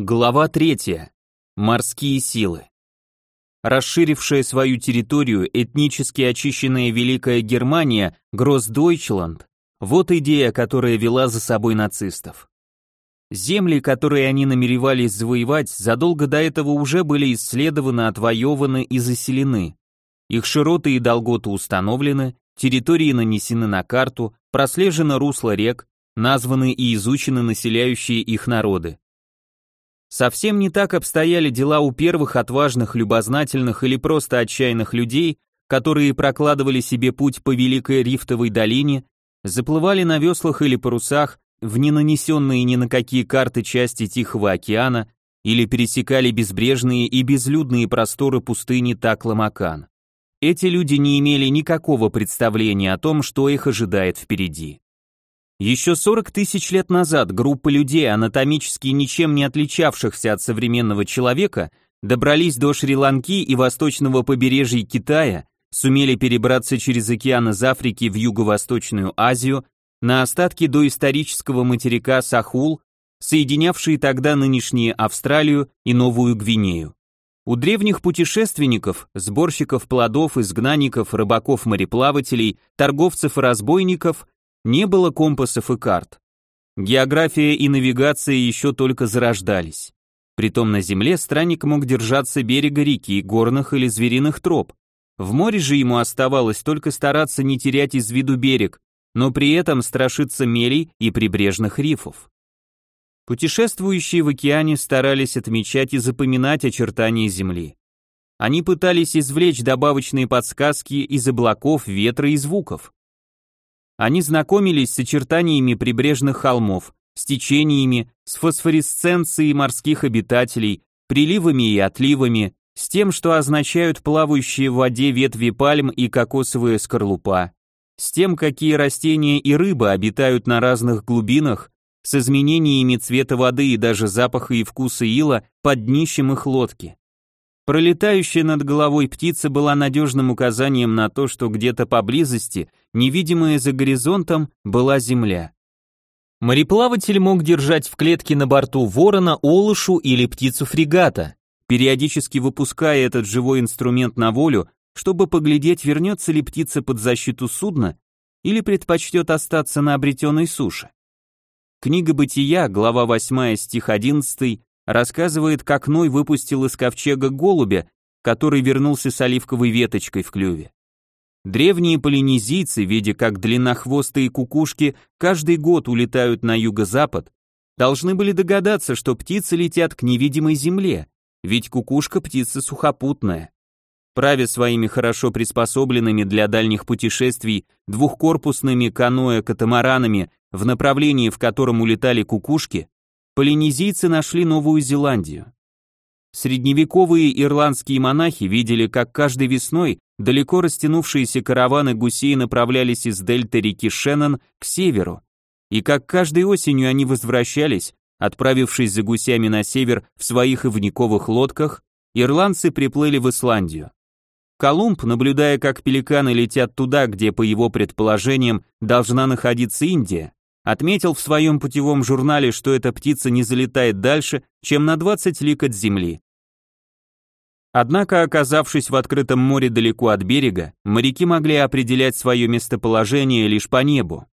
Глава 3. Морские силы. Расширившая свою территорию этнически очищенная Великая Германия, Гроссдойчланд, вот идея, которая вела за собой нацистов. Земли, которые они намеревались завоевать, задолго до этого уже были исследованы, отвоеваны и заселены. Их широты и долготы установлены, территории нанесены на карту, прослежено русло рек, названы и изучены населяющие их народы. Совсем не так обстояли дела у первых отважных, любознательных или просто отчаянных людей, которые прокладывали себе путь по Великой Рифтовой долине, заплывали на веслах или парусах в ненанесенные ни на какие карты части Тихого океана или пересекали безбрежные и безлюдные просторы пустыни Такламакан. Эти люди не имели никакого представления о том, что их ожидает впереди. Еще 40 тысяч лет назад группа людей, анатомически ничем не отличавшихся от современного человека, добрались до Шри-Ланки и восточного побережья Китая, сумели перебраться через океан из Африки в Юго-Восточную Азию, на остатки доисторического материка Сахул, соединявшие тогда нынешнюю Австралию и Новую Гвинею. У древних путешественников, сборщиков плодов, изгнанников, рыбаков-мореплавателей, торговцев и разбойников не было компасов и карт. География и навигация еще только зарождались. Притом на земле странник мог держаться берега реки, горных или звериных троп. В море же ему оставалось только стараться не терять из виду берег, но при этом страшиться мелей и прибрежных рифов. Путешествующие в океане старались отмечать и запоминать очертания Земли. Они пытались извлечь добавочные подсказки из облаков, ветра и звуков. Они знакомились с очертаниями прибрежных холмов, с течениями, с фосфоресценцией морских обитателей, приливами и отливами, с тем, что означают плавающие в воде ветви пальм и кокосовая скорлупа, с тем, какие растения и рыбы обитают на разных глубинах, с изменениями цвета воды и даже запаха и вкуса ила под днищем их лодки. Пролетающая над головой птица была надежным указанием на то, что где-то поблизости, невидимая за горизонтом, была земля. Мореплаватель мог держать в клетке на борту ворона, олушу или птицу фрегата, периодически выпуская этот живой инструмент на волю, чтобы поглядеть, вернется ли птица под защиту судна или предпочтет остаться на обретенной суше. Книга Бытия, глава 8, стих 11, рассказывает, как Ной выпустил из ковчега голубя, который вернулся с оливковой веточкой в клюве. Древние полинезийцы, видя, как длиннохвостые кукушки каждый год улетают на юго-запад, должны были догадаться, что птицы летят к невидимой земле, ведь кукушка птица сухопутная. Правя своими хорошо приспособленными для дальних путешествий двухкорпусными каноэ-катамаранами в направлении, в котором улетали кукушки, полинезийцы нашли Новую Зеландию. Средневековые ирландские монахи видели, как каждой весной далеко растянувшиеся караваны гусей направлялись из дельты реки Шеннон к северу, и как каждой осенью они возвращались, отправившись за гусями на север в своих ивниковых лодках, ирландцы приплыли в Исландию. Колумб, наблюдая, как пеликаны летят туда, где, по его предположениям, должна находиться Индия, отметил в своем путевом журнале, что эта птица не залетает дальше, чем на 20 лик от земли. Однако, оказавшись в открытом море далеко от берега, моряки могли определять свое местоположение лишь по небу.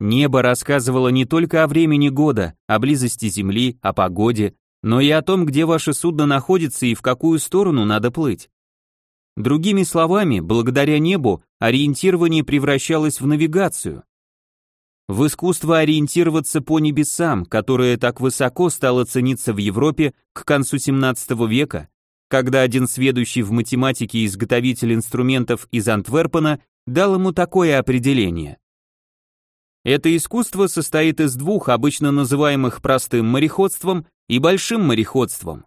Небо рассказывало не только о времени года, о близости Земли, о погоде, но и о том, где ваше судно находится и в какую сторону надо плыть. Другими словами, благодаря небу ориентирование превращалось в навигацию в искусство ориентироваться по небесам, которое так высоко стало цениться в Европе к концу 17 века, когда один сведущий в математике изготовитель инструментов из Антверпена дал ему такое определение. Это искусство состоит из двух, обычно называемых простым мореходством и большим мореходством.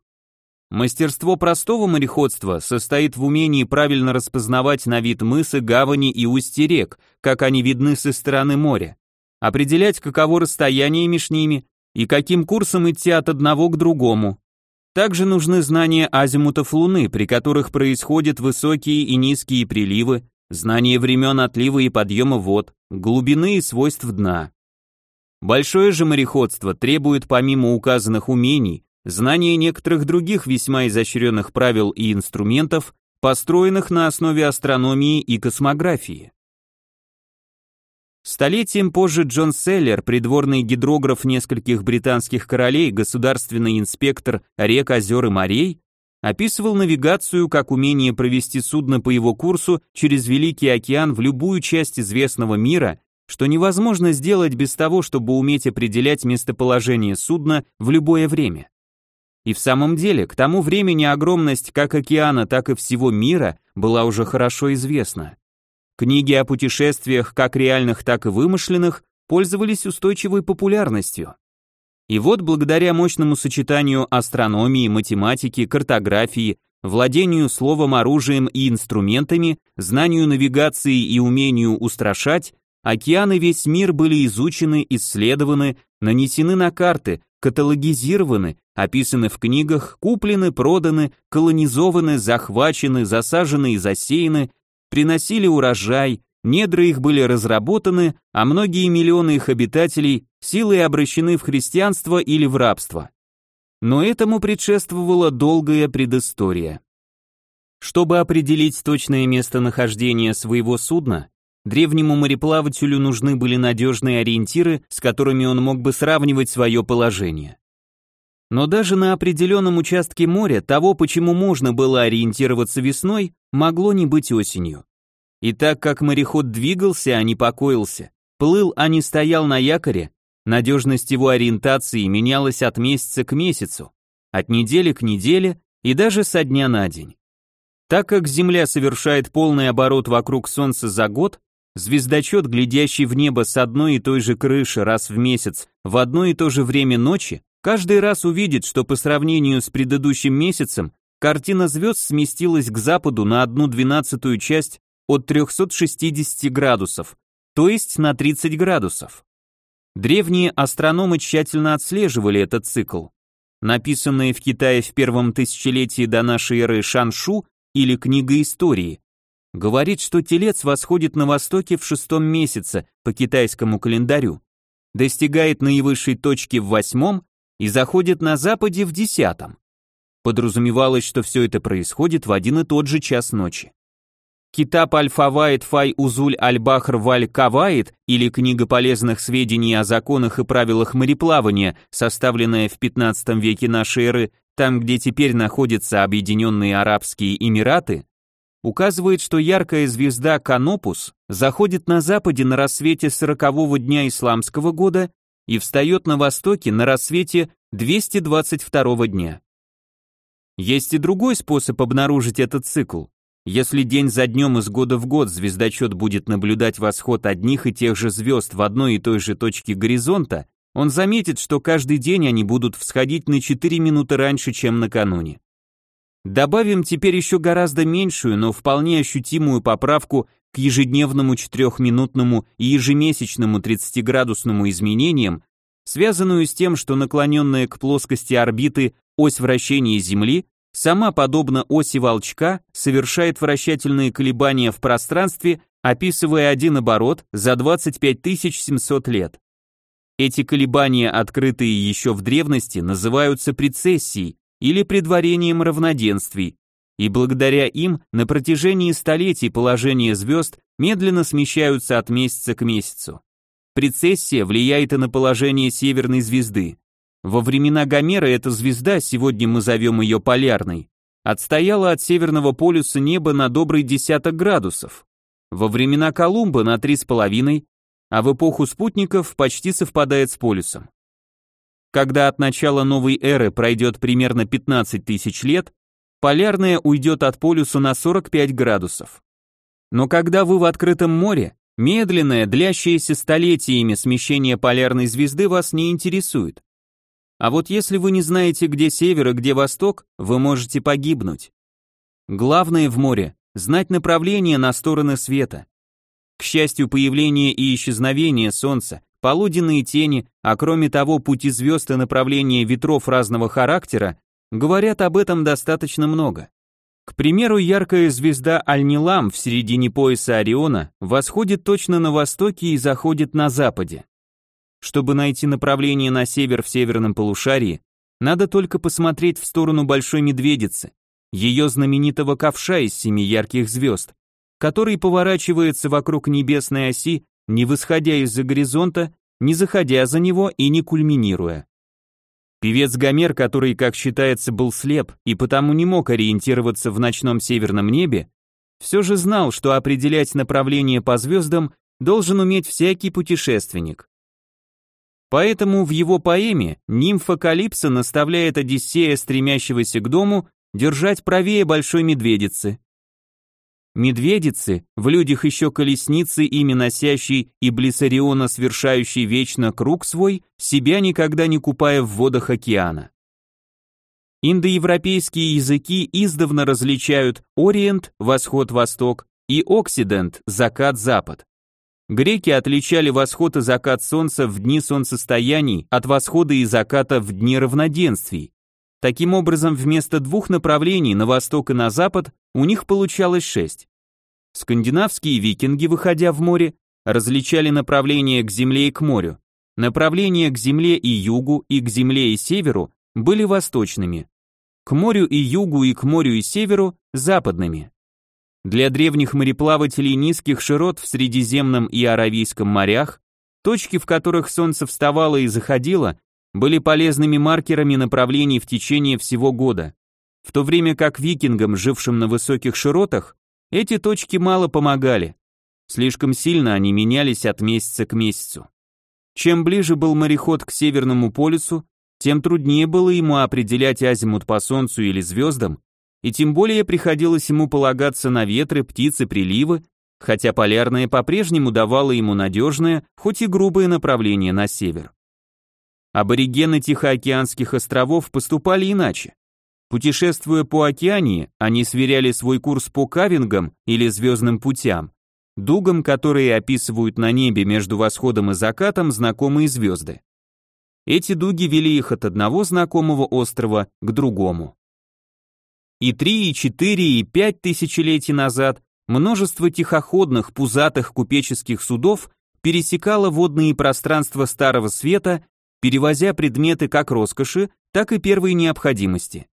Мастерство простого мореходства состоит в умении правильно распознавать на вид мысы, гавани и устья рек, как они видны со стороны моря определять, каково расстояние между ними и каким курсом идти от одного к другому. Также нужны знания азимутов Луны, при которых происходят высокие и низкие приливы, знание времен отлива и подъема вод, глубины и свойств дна. Большое же мореходство требует помимо указанных умений знание некоторых других весьма изощренных правил и инструментов, построенных на основе астрономии и космографии. Столетием позже Джон Селлер, придворный гидрограф нескольких британских королей, государственный инспектор рек, озер и морей, описывал навигацию как умение провести судно по его курсу через Великий океан в любую часть известного мира, что невозможно сделать без того, чтобы уметь определять местоположение судна в любое время. И в самом деле, к тому времени огромность как океана, так и всего мира была уже хорошо известна. Книги о путешествиях, как реальных, так и вымышленных, пользовались устойчивой популярностью. И вот благодаря мощному сочетанию астрономии, математики, картографии, владению словом, оружием и инструментами, знанию навигации и умению устрашать, океаны весь мир были изучены, исследованы, нанесены на карты, каталогизированы, описаны в книгах, куплены, проданы, колонизованы, захвачены, засажены и засеяны, приносили урожай, недра их были разработаны, а многие миллионы их обитателей силой обращены в христианство или в рабство. Но этому предшествовала долгая предыстория. Чтобы определить точное местонахождение своего судна, древнему мореплавателю нужны были надежные ориентиры, с которыми он мог бы сравнивать свое положение. Но даже на определенном участке моря того, почему можно было ориентироваться весной, могло не быть осенью. И так как мореход двигался, а не покоился, плыл, а не стоял на якоре, надежность его ориентации менялась от месяца к месяцу, от недели к неделе и даже со дня на день. Так как Земля совершает полный оборот вокруг Солнца за год, звездочет, глядящий в небо с одной и той же крыши раз в месяц в одно и то же время ночи, Каждый раз увидит, что по сравнению с предыдущим месяцем картина звезд сместилась к западу на одну двенадцатую часть от 360 градусов, то есть на 30 градусов. Древние астрономы тщательно отслеживали этот цикл. Написанные в Китае в первом тысячелетии до нашей эры Шаншу или книга истории говорит, что телец восходит на востоке в шестом месяце по китайскому календарю, достигает наивысшей точки в восьмом и заходит на западе в десятом. Подразумевалось, что все это происходит в один и тот же час ночи. Китаб Аль-Фаваид Фай Узуль Аль-Бахр Валь Каваид или книга полезных сведений о законах и правилах мореплавания, составленная в 15 веке нашей эры, там, где теперь находятся Объединенные Арабские Эмираты, указывает, что яркая звезда Канопус заходит на западе на рассвете сорокового дня исламского года и встает на востоке на рассвете 222 дня. Есть и другой способ обнаружить этот цикл. Если день за днем из года в год звездочет будет наблюдать восход одних и тех же звезд в одной и той же точке горизонта, он заметит, что каждый день они будут всходить на 4 минуты раньше, чем накануне. Добавим теперь еще гораздо меньшую, но вполне ощутимую поправку к ежедневному четырехминутному и ежемесячному 30-градусному изменениям, связанную с тем, что наклоненная к плоскости орбиты ось вращения Земли сама, подобно оси волчка, совершает вращательные колебания в пространстве, описывая один оборот за 25 700 лет. Эти колебания, открытые еще в древности, называются прецессией или предварением равноденствий, и благодаря им на протяжении столетий положения звезд медленно смещаются от месяца к месяцу. Прецессия влияет и на положение северной звезды. Во времена Гомера эта звезда, сегодня мы зовем ее полярной, отстояла от северного полюса неба на добрый десяток градусов. Во времена Колумба на три с половиной, а в эпоху спутников почти совпадает с полюсом. Когда от начала новой эры пройдет примерно 15 тысяч лет, полярная уйдет от полюса на 45 градусов. Но когда вы в открытом море, медленное, длящееся столетиями смещение полярной звезды вас не интересует. А вот если вы не знаете, где север и где восток, вы можете погибнуть. Главное в море – знать направление на стороны света. К счастью, появление и исчезновение Солнца, полуденные тени, а кроме того пути звезд и направления ветров разного характера говорят об этом достаточно много. К примеру, яркая звезда Аль-Нилам в середине пояса Ориона восходит точно на востоке и заходит на западе. Чтобы найти направление на север в северном полушарии, Надо только посмотреть в сторону Большой Медведицы, ее знаменитого ковша из семи ярких звезд, который поворачивается вокруг небесной оси, не восходя из-за горизонта, не заходя за него и не кульминируя. Певец Гомер, который, как считается, был слеп и потому не мог ориентироваться в ночном северном небе, все же знал, что определять направление по звездам должен уметь всякий путешественник. Поэтому в его поэме нимфа Калипсо наставляет Одиссея, стремящегося к дому, держать правее большой медведицы. Медведицы, в людях еще колесницы, ими носящий и Блиссариона совершающий вечно круг свой, себя никогда не купая в водах океана. Индоевропейские языки издавна различают Ориент, Восход-Восток, и Оксидент, Закат-Запад. Греки отличали восход и закат солнца в дни солнцестояний от восхода и заката в дни равноденствий. Таким образом, вместо двух направлений на восток и на запад у них получалось шесть. Скандинавские викинги, выходя в море, различали направления к земле и к морю. Направления к земле и югу, и к земле и северу были восточными. К морю и югу, и к морю и северу – западными. Для древних мореплавателей низких широт в Средиземном и Аравийском морях, точки, в которых солнце вставало и заходило, были полезными маркерами направлений в течение всего года, в то время как викингам, жившим на высоких широтах, эти точки мало помогали. Слишком сильно они менялись от месяца к месяцу. Чем ближе был мореход к Северному полюсу, тем труднее было ему определять азимут по Солнцу или звездам, и тем более приходилось ему полагаться на ветры, птицы, приливы, хотя полярное по-прежнему давало ему надежное, хоть и грубое направление на север. Аборигены Тихоокеанских островов поступали иначе. Путешествуя по океании, они сверяли свой курс по кавингам или звездным путям, дугам, которые описывают на небе между восходом и закатом знакомые звезды. Эти дуги вели их от одного знакомого острова к другому. И три, и четыре, и пять тысячелетий назад множество тихоходных пузатых купеческих судов пересекало водные пространства Старого Света перевозя предметы как роскоши, так и первой необходимости.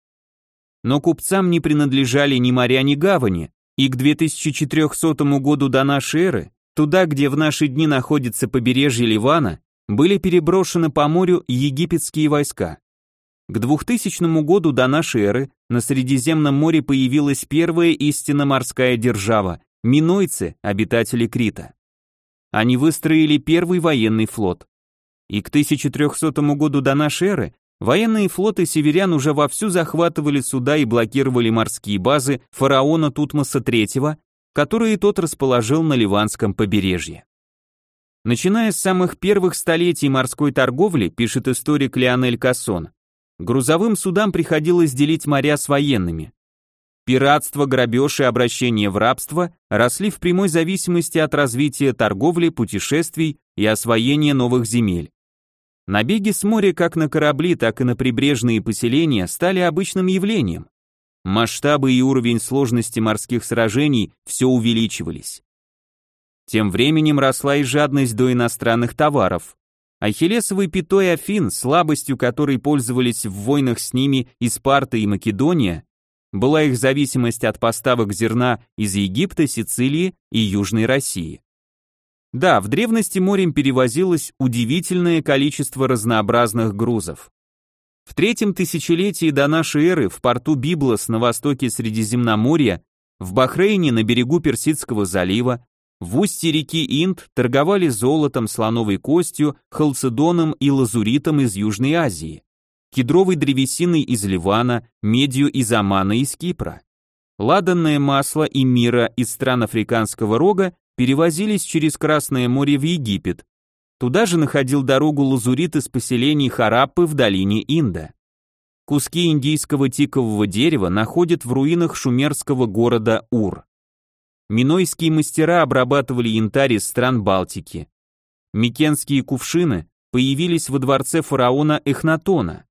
Но купцам не принадлежали ни моря, ни гавани, и к 2400 году до нашей эры, туда, где в наши дни находится побережье Ливана, были переброшены по морю египетские войска. К 2000 году до нашей эры на Средиземном море появилась первая истинно морская держава – минойцы, обитатели Крита. Они выстроили первый военный флот и к 1300 году до нашей эры военные флоты северян уже вовсю захватывали суда и блокировали морские базы фараона Тутмоса III, которые тот расположил на Ливанском побережье. Начиная с самых первых столетий морской торговли, пишет историк Леонель Кассон, грузовым судам приходилось делить моря с военными. Пиратство, грабеж и обращение в рабство росли в прямой зависимости от развития торговли, путешествий и освоения новых земель. Набеги с моря как на корабли, так и на прибрежные поселения стали обычным явлением. Масштабы и уровень сложности морских сражений все увеличивались. Тем временем росла и жадность до иностранных товаров. Ахиллесовый пятой Афин, слабостью которой пользовались в войнах с ними и Спарта и Македония, была их зависимость от поставок зерна из Египта, Сицилии и Южной России. Да, в древности морем перевозилось удивительное количество разнообразных грузов. В третьем тысячелетии до нашей эры в порту Библос на востоке Средиземноморья, в Бахрейне на берегу Персидского залива, в устье реки Инд торговали золотом, слоновой костью, халцедоном и лазуритом из Южной Азии, кедровой древесиной из Ливана, медью из Омана из Кипра. Ладанное масло и мира из стран Африканского рога перевозились через Красное море в Египет. Туда же находил дорогу лазурит из поселений Хараппы в долине Инда. Куски индийского тикового дерева находят в руинах шумерского города Ур. Минойские мастера обрабатывали янтарь из стран Балтики. Микенские кувшины появились во дворце фараона Эхнатона.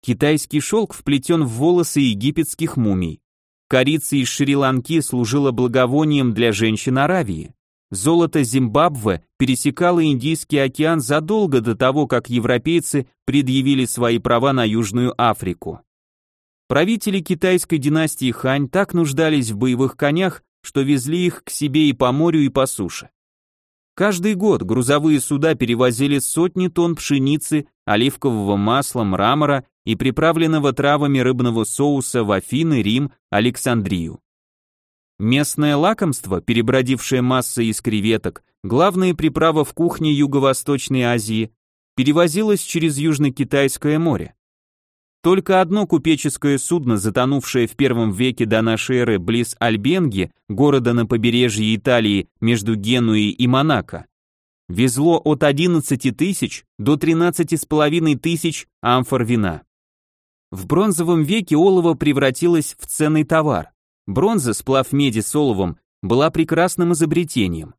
Китайский шелк вплетен в волосы египетских мумий. Корица из Шри-Ланки служила благовонием для женщин Аравии. золото Зимбабве пересекало Индийский океан задолго до того, как европейцы предъявили свои права на Южную Африку. Правители китайской династии Хань так нуждались в боевых конях, что везли их к себе и по морю, и по суше. Каждый год грузовые суда перевозили сотни тонн пшеницы, оливкового масла, мрамора и приправленного травами рыбного соуса в Афины, Рим, Александрию. Местное лакомство, перебродившее массой из креветок, главная приправа в кухне Юго-Восточной Азии, перевозилось через Южно-Китайское море. Только одно купеческое судно, затонувшее в первом веке до нашей эры близ Альбенги, города на побережье Италии между Генуей и Монако, везло от 11 тысяч до 13 с половиной тысяч амфор вина. В бронзовом веке олово превратилось в ценный товар. Бронза, сплав меди с оловом, была прекрасным изобретением.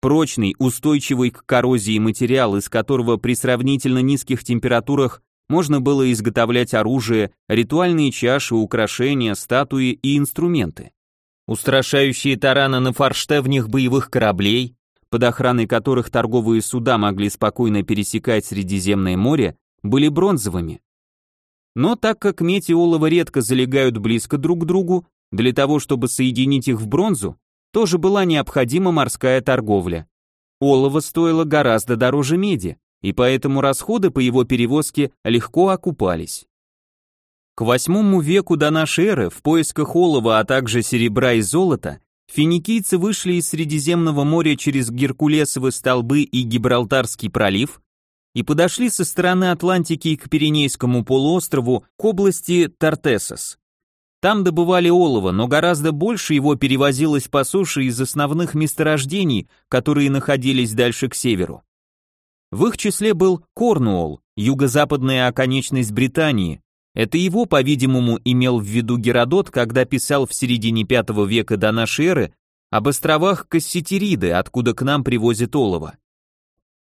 Прочный, устойчивый к коррозии материал, из которого при сравнительно низких температурах можно было изготовлять оружие, ритуальные чаши, украшения, статуи и инструменты. Устрашающие тараны на форштевнях боевых кораблей, под охраной которых торговые суда могли спокойно пересекать Средиземное море, были бронзовыми. Но так как медь и олово редко залегают близко друг к другу, для того, чтобы соединить их в бронзу, тоже была необходима морская торговля. Олово стоило гораздо дороже меди, и поэтому расходы по его перевозке легко окупались. К восьмому веку до нашей эры в поисках олова, а также серебра и золота финикийцы вышли из Средиземного моря через Геркулесовы столбы и Гибралтарский пролив и подошли со стороны Атлантики к Пиренейскому полуострову к области Тартесос. Там добывали олово, но гораздо больше его перевозилось по суше из основных месторождений, которые находились дальше к северу. В их числе был Корнуолл, юго-западная оконечность Британии. Это его, по-видимому, имел в виду Геродот, когда писал в середине V века до нашей эры об островах Касситериды, откуда к нам привозят олово.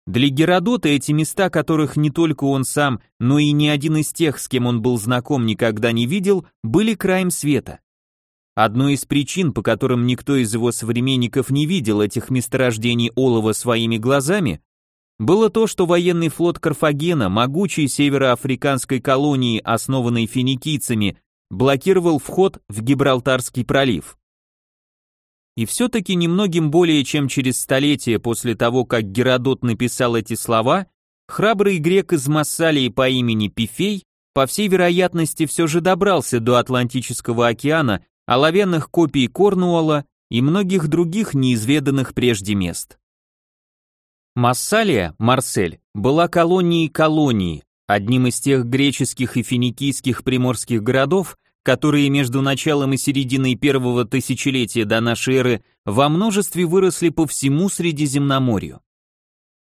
Для Геродота эти места, которых не только он сам, но и ни один из тех, с кем он был знаком, никогда не видел, были краем света. Одной из причин, по которым никто из его современников не видел этих месторождений олова своими глазами, было то, что военный флот Карфагена, могучей североафриканской колонии, основанной финикийцами, блокировал вход в Гибралтарский пролив. И все-таки немногим более чем через столетие после того, как Геродот написал эти слова, храбрый грек из Массалии по имени Пифей, по всей вероятности, все же добрался до Атлантического океана, оловянных копий Корнуолла и многих других неизведанных прежде мест. Массалия, Марсель, была колонией колонии, одним из тех греческих и финикийских приморских городов, которые между началом и серединой первого тысячелетия до нашей эры во множестве выросли по всему Средиземноморью.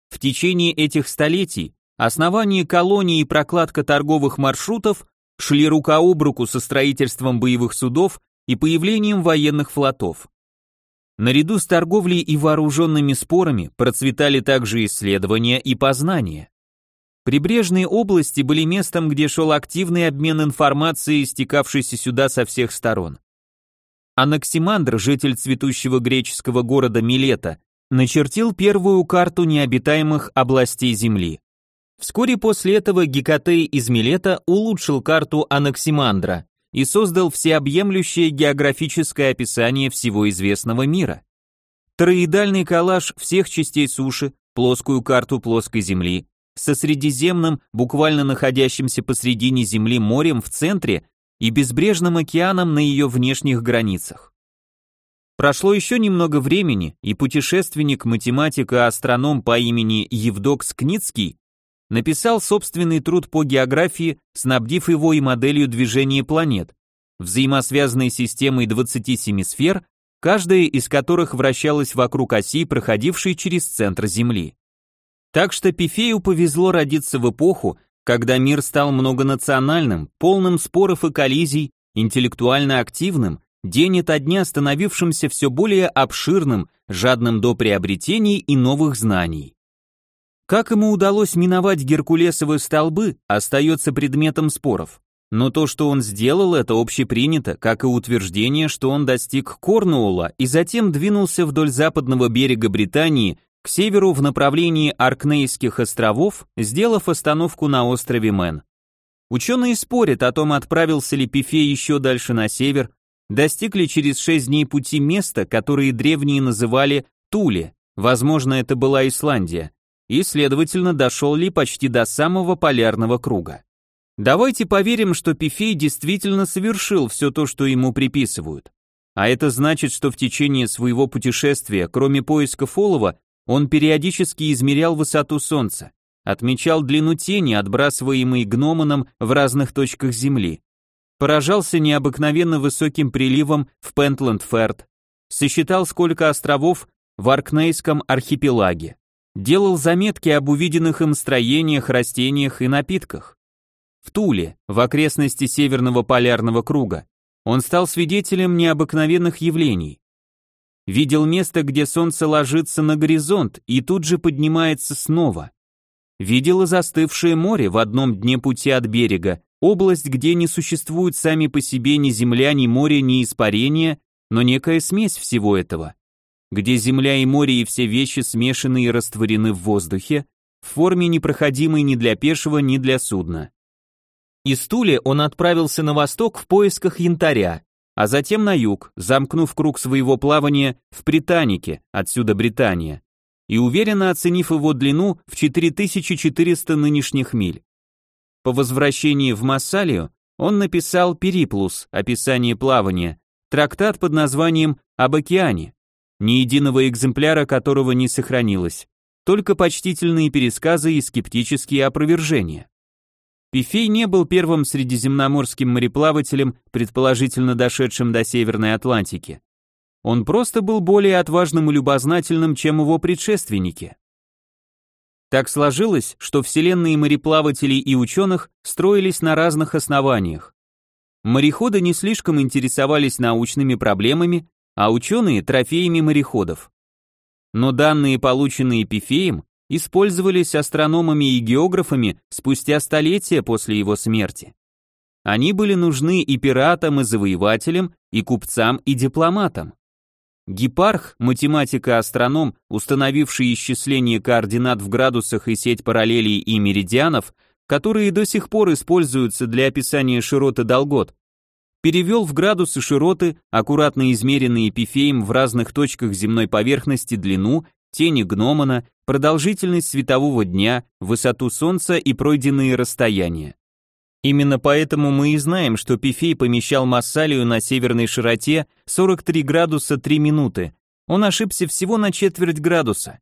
В течение этих столетий основание колонии и прокладка торговых маршрутов шли рука об руку со строительством боевых судов и появлением военных флотов. Наряду с торговлей и вооруженными спорами процветали также исследования и познания. Прибрежные области были местом, где шел активный обмен информацией, стекавшейся сюда со всех сторон. Анаксимандр, житель цветущего греческого города Милета, начертил первую карту необитаемых областей Земли. Вскоре после этого Гекатей из Милета улучшил карту Анаксимандра, и создал всеобъемлющее географическое описание всего известного мира. Тороидальный коллаж всех частей суши, плоскую карту плоской земли, со Средиземным, буквально находящимся посредине земли морем в центре и безбрежным океаном на ее внешних границах. Прошло еще немного времени, и путешественник, математик и астроном по имени Евдок Скницкий написал собственный труд по географии, снабдив его и моделью движения планет, взаимосвязанной системой 27 сфер, каждая из которых вращалась вокруг оси, проходившей через центр Земли. Так что Пифею повезло родиться в эпоху, когда мир стал многонациональным, полным споров и коллизий, интеллектуально активным, день ото дня становившимся все более обширным, жадным до приобретений и новых знаний. Как ему удалось миновать Геркулесовы столбы, остается предметом споров. Но то, что он сделал, это общепринято, как и утверждение, что он достиг Корнуолла и затем двинулся вдоль западного берега Британии к северу в направлении Аркнейских островов, сделав остановку на острове Мэн. Ученые спорят о том, отправился ли Пифе еще дальше на север, достиг ли через шесть дней пути места, которое древние называли Туле, возможно, это была Исландия, и, следовательно, дошел ли почти до самого полярного круга. Давайте поверим, что Пифей действительно совершил все то, что ему приписывают. А это значит, что в течение своего путешествия, кроме поиска Фолова, он периодически измерял высоту Солнца, отмечал длину тени, отбрасываемой гномоном в разных точках Земли, поражался необыкновенно высоким приливом в Пентланд-Ферд, сосчитал, сколько островов в Аркнейском архипелаге, делал заметки об увиденных им строениях, растениях и напитках, в Туле, в окрестности Северного полярного круга, он стал свидетелем необыкновенных явлений. Видел место, где солнце ложится на горизонт и тут же поднимается снова. Видел и застывшее море в одном дне пути от берега, область, где не существует сами по себе ни земля, ни море, ни испарения, но некая смесь всего этого, где земля и море и все вещи смешаны и растворены в воздухе, в форме непроходимой ни для пешего, ни для судна. Из Тули он отправился на восток в поисках янтаря, а затем на юг, замкнув круг своего плавания в Британике, отсюда Британия, и уверенно оценив его длину в 4400 нынешних миль. По возвращении в Массалию он написал «Периплус», описание плавания, трактат под названием «Об океане», ни единого экземпляра которого не сохранилось, только почтительные пересказы и скептические опровержения. Пифей не был первым средиземноморским мореплавателем, предположительно дошедшим до Северной Атлантики. Он просто был более отважным и любознательным, чем его предшественники. Так сложилось, что вселенные мореплавателей и ученых строились на разных основаниях. Мореходы не слишком интересовались научными проблемами, а ученые – трофеями мореходов. Но данные, полученные Пифеем, использовались астрономами и географами спустя столетия после его смерти. Они были нужны и пиратам, и завоевателям, и купцам, и дипломатам. Гепарх, математик и астроном, установивший исчисление координат в градусах и сеть параллелей и меридианов, которые до сих пор используются для описания широты долгот, перевел в градусы широты, аккуратно измеренные Пифеем в разных точках земной поверхности длину тени гномона, продолжительность светового дня, высоту солнца и пройденные расстояния. Именно поэтому мы и знаем, что Пифей помещал Массалию на северной широте 43 градуса 3 минуты. Он ошибся всего на четверть градуса.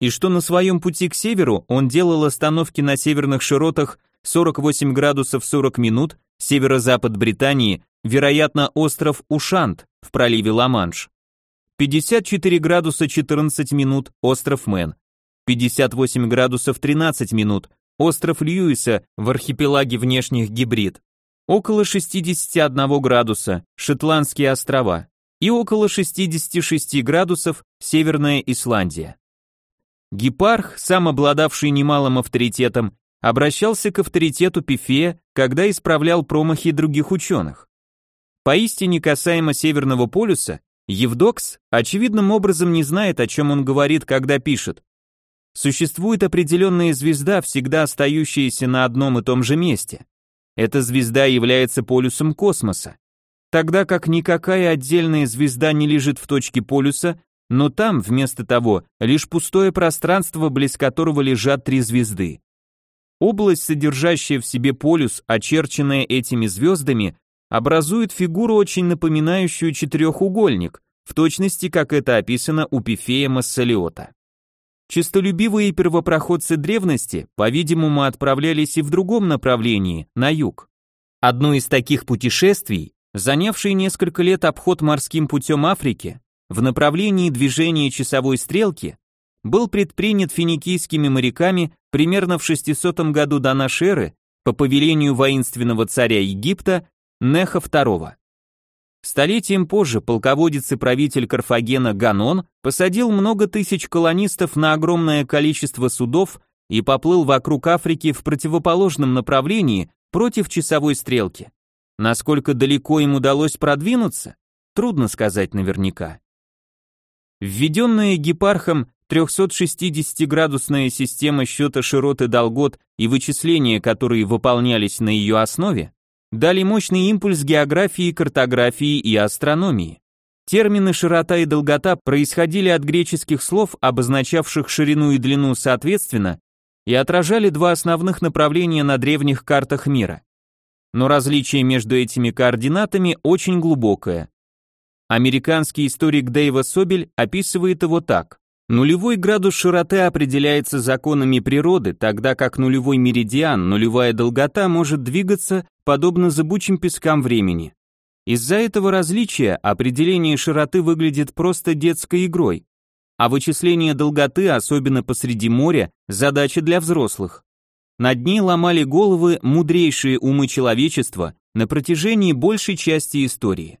И что на своем пути к северу он делал остановки на северных широтах 48 градусов 40 минут, северо-запад Британии, вероятно, остров Ушант в проливе Ла-Манш. 54 градуса 14 минут, остров Мэн. 58 градусов 13 минут, остров Льюиса в архипелаге внешних гибрид. Около 61 градуса, Шотландские острова. И около 66 градусов, Северная Исландия. Гепарх, сам обладавший немалым авторитетом, обращался к авторитету Пифея, когда исправлял промахи других ученых. Поистине касаемо Северного полюса, Евдокс очевидным образом не знает, о чем он говорит, когда пишет. Существует определенная звезда, всегда остающаяся на одном и том же месте. Эта звезда является полюсом космоса. Тогда как никакая отдельная звезда не лежит в точке полюса, но там, вместо того, лишь пустое пространство, близ которого лежат три звезды. Область, содержащая в себе полюс, очерченная этими звездами, образует фигуру, очень напоминающую четырехугольник, в точности, как это описано у Пифея Массалиота. Чистолюбивые первопроходцы древности, по-видимому, отправлялись и в другом направлении, на юг. Одно из таких путешествий, занявший несколько лет обход морским путем Африки, в направлении движения часовой стрелки, был предпринят финикийскими моряками примерно в 600 году до эры по повелению воинственного царя Египта Неха II. Столетием позже полководец и правитель Карфагена Ганон посадил много тысяч колонистов на огромное количество судов и поплыл вокруг Африки в противоположном направлении, против часовой стрелки. Насколько далеко им удалось продвинуться, трудно сказать наверняка. Введенная гепархом 360-градусная система счета широт и долгот и вычисления, которые выполнялись на ее основе, дали мощный импульс географии, картографии и астрономии. Термины широта и долгота происходили от греческих слов, обозначавших ширину и длину соответственно, и отражали два основных направления на древних картах мира. Но различие между этими координатами очень глубокое. Американский историк Дэйва Собель описывает его так. Нулевой градус широты определяется законами природы, тогда как нулевой меридиан, нулевая долгота может двигаться подобно зыбучим пескам времени. Из-за этого различия определение широты выглядит просто детской игрой, а вычисление долготы, особенно посреди моря, задача для взрослых. Над ней ломали головы мудрейшие умы человечества на протяжении большей части истории.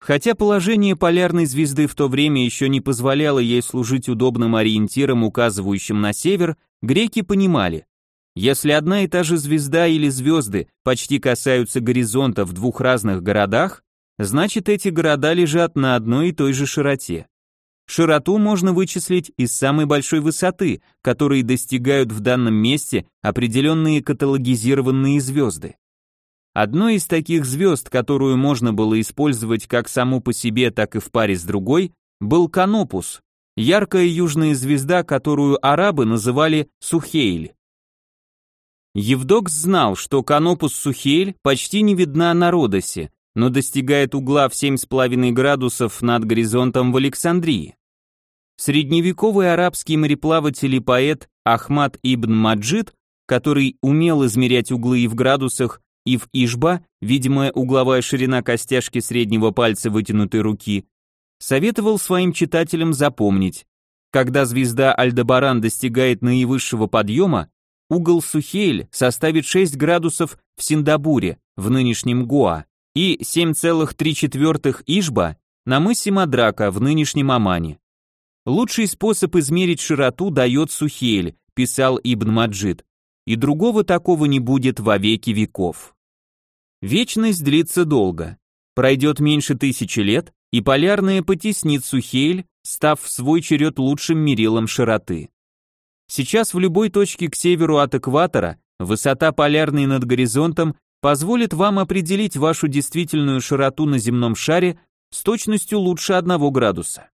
Хотя положение полярной звезды в то время еще не позволяло ей служить удобным ориентиром, указывающим на север, греки понимали, если одна и та же звезда или звезды почти касаются горизонта в двух разных городах, значит эти города лежат на одной и той же широте. Широту можно вычислить из самой большой высоты, которые достигают в данном месте определенные каталогизированные звезды. Одной из таких звезд, которую можно было использовать как саму по себе, так и в паре с другой, был Канопус, яркая южная звезда, которую арабы называли Сухейль. Евдокс знал, что Канопус Сухейль почти не видна на Родосе, но достигает угла в 7,5 градусов над горизонтом в Александрии. Средневековый арабский мореплаватель и поэт Ахмад ибн Маджид, который умел измерять углы и в градусах, и в Ишба, видимая угловая ширина костяшки среднего пальца вытянутой руки, советовал своим читателям запомнить, когда звезда Альдебаран достигает наивысшего подъема, угол Сухейль составит 6 градусов в Синдабуре, в нынешнем Гоа, и 7,3 Ишба на мысе Мадрака в нынешнем Омане. Лучший способ измерить широту дает Сухейль, писал Ибн Маджид, и другого такого не будет во веки веков. Вечность длится долго. Пройдет меньше тысячи лет, и полярная потеснит Сухейль, став в свой черед лучшим мерилом широты. Сейчас в любой точке к северу от экватора высота полярной над горизонтом позволит вам определить вашу действительную широту на земном шаре с точностью лучше 1 градуса.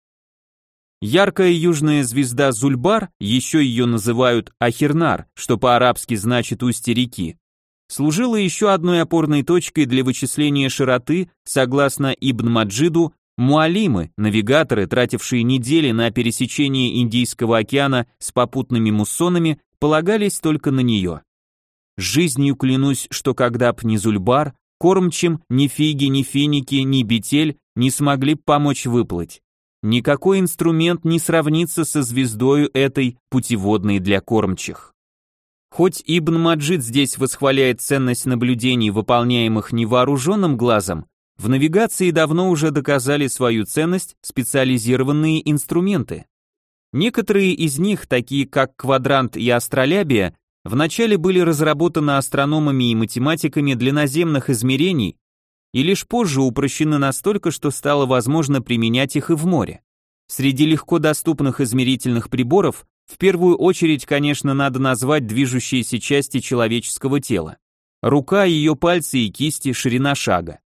Яркая южная звезда Зульбар, еще ее называют Ахирнар, что по-арабски значит устье реки, служила еще одной опорной точкой для вычисления широты, согласно Ибн Маджиду, муалимы, навигаторы, тратившие недели на пересечение Индийского океана с попутными муссонами, полагались только на нее. Жизнью клянусь, что когда б ни Зульбар, кормчим ни фиги, ни финики, ни бетель не смогли б помочь выплыть. Никакой инструмент не сравнится со звездою этой, путеводной для кормчих. Хоть Ибн Маджид здесь восхваляет ценность наблюдений, выполняемых невооруженным глазом, в навигации давно уже доказали свою ценность специализированные инструменты. Некоторые из них, такие как квадрант и астролябия, вначале были разработаны астрономами и математиками для наземных измерений и лишь позже упрощены настолько, что стало возможно применять их и в море. Среди легко доступных измерительных приборов в первую очередь, конечно, надо назвать движущиеся части человеческого тела. Рука, ее пальцы и кисти, ширина шага.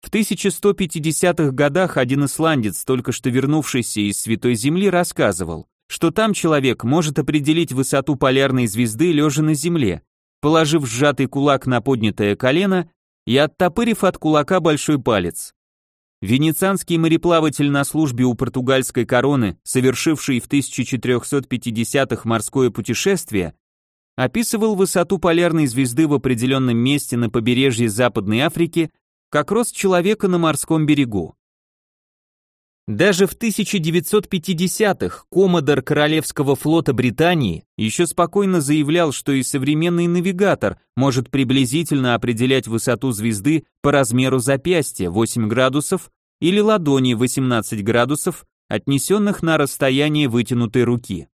В 1150-х годах один исландец, только что вернувшийся из Святой Земли, рассказывал, что там человек может определить высоту полярной звезды лежа на земле, положив сжатый кулак на поднятое колено и оттопырив от кулака большой палец. Венецианский мореплаватель на службе у португальской короны, совершивший в 1450-х морское путешествие, описывал высоту полярной звезды в определенном месте на побережье Западной Африки как рост человека на морском берегу. Даже в 1950-х коммодор Королевского флота Британии еще спокойно заявлял, что и современный навигатор может приблизительно определять высоту звезды по размеру запястья 8 градусов или ладони 18 градусов, отнесенных на расстояние вытянутой руки.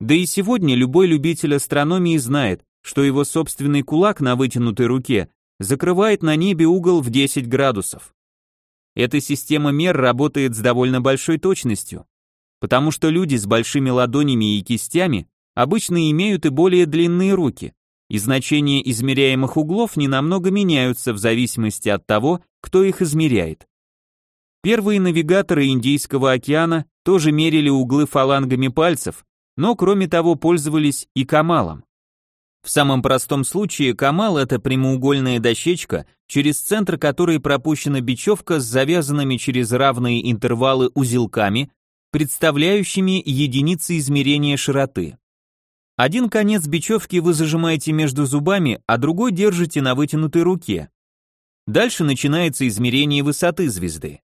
Да и сегодня любой любитель астрономии знает, что его собственный кулак на вытянутой руке закрывает на небе угол в 10 градусов. Эта система мер работает с довольно большой точностью, потому что люди с большими ладонями и кистями обычно имеют и более длинные руки, и значения измеряемых углов ненамного меняются в зависимости от того, кто их измеряет. Первые навигаторы Индийского океана тоже мерили углы фалангами пальцев, но кроме того пользовались и камалом. В самом простом случае камал это прямоугольная дощечка, через центр которой пропущена бечевка с завязанными через равные интервалы узелками, представляющими единицы измерения широты. Один конец бечевки вы зажимаете между зубами, а другой держите на вытянутой руке. Дальше начинается измерение высоты звезды.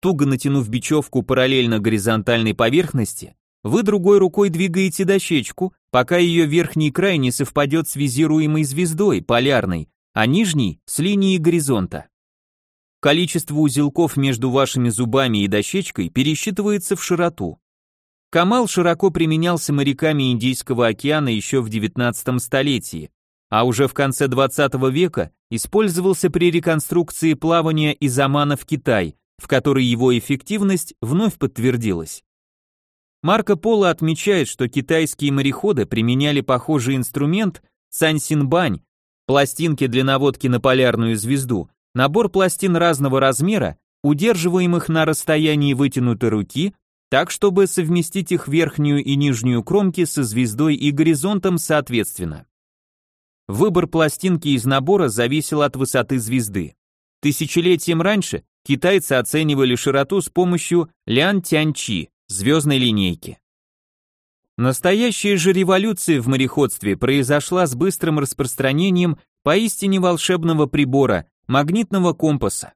Туго натянув бечевку параллельно горизонтальной поверхности, вы другой рукой двигаете дощечку, пока ее верхний край не совпадет с визируемой звездой, полярной, а нижний – с линией горизонта. Количество узелков между вашими зубами и дощечкой пересчитывается в широту. Камал широко применялся моряками Индийского океана еще в 19 столетии, а уже в конце 20 века использовался при реконструкции плавания из Омана в Китай, в которой его эффективность вновь подтвердилась. Марко Поло отмечает, что китайские мореходы применяли похожий инструмент цаньсинбань, пластинки для наводки на полярную звезду, набор пластин разного размера, удерживаемых на расстоянии вытянутой руки так чтобы совместить их верхнюю и нижнюю кромки со звездой и горизонтом соответственно. Выбор пластинки из набора зависел от высоты звезды. Тысячелетием раньше китайцы оценивали широту с помощью Лян Тяньчи, звездной линейки. Настоящая же революция в мореходстве произошла с быстрым распространением поистине волшебного прибора, магнитного компаса.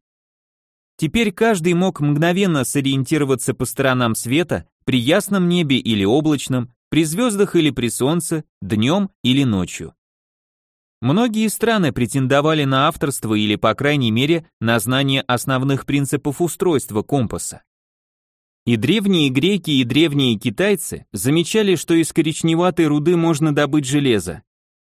Теперь каждый мог мгновенно сориентироваться по сторонам света при ясном небе или облачном, при звездах или при солнце, днем или ночью. Многие страны претендовали на авторство или, по крайней мере, на знание основных принципов устройства компаса. И древние греки, и древние китайцы замечали, что из коричневатой руды можно добыть железо,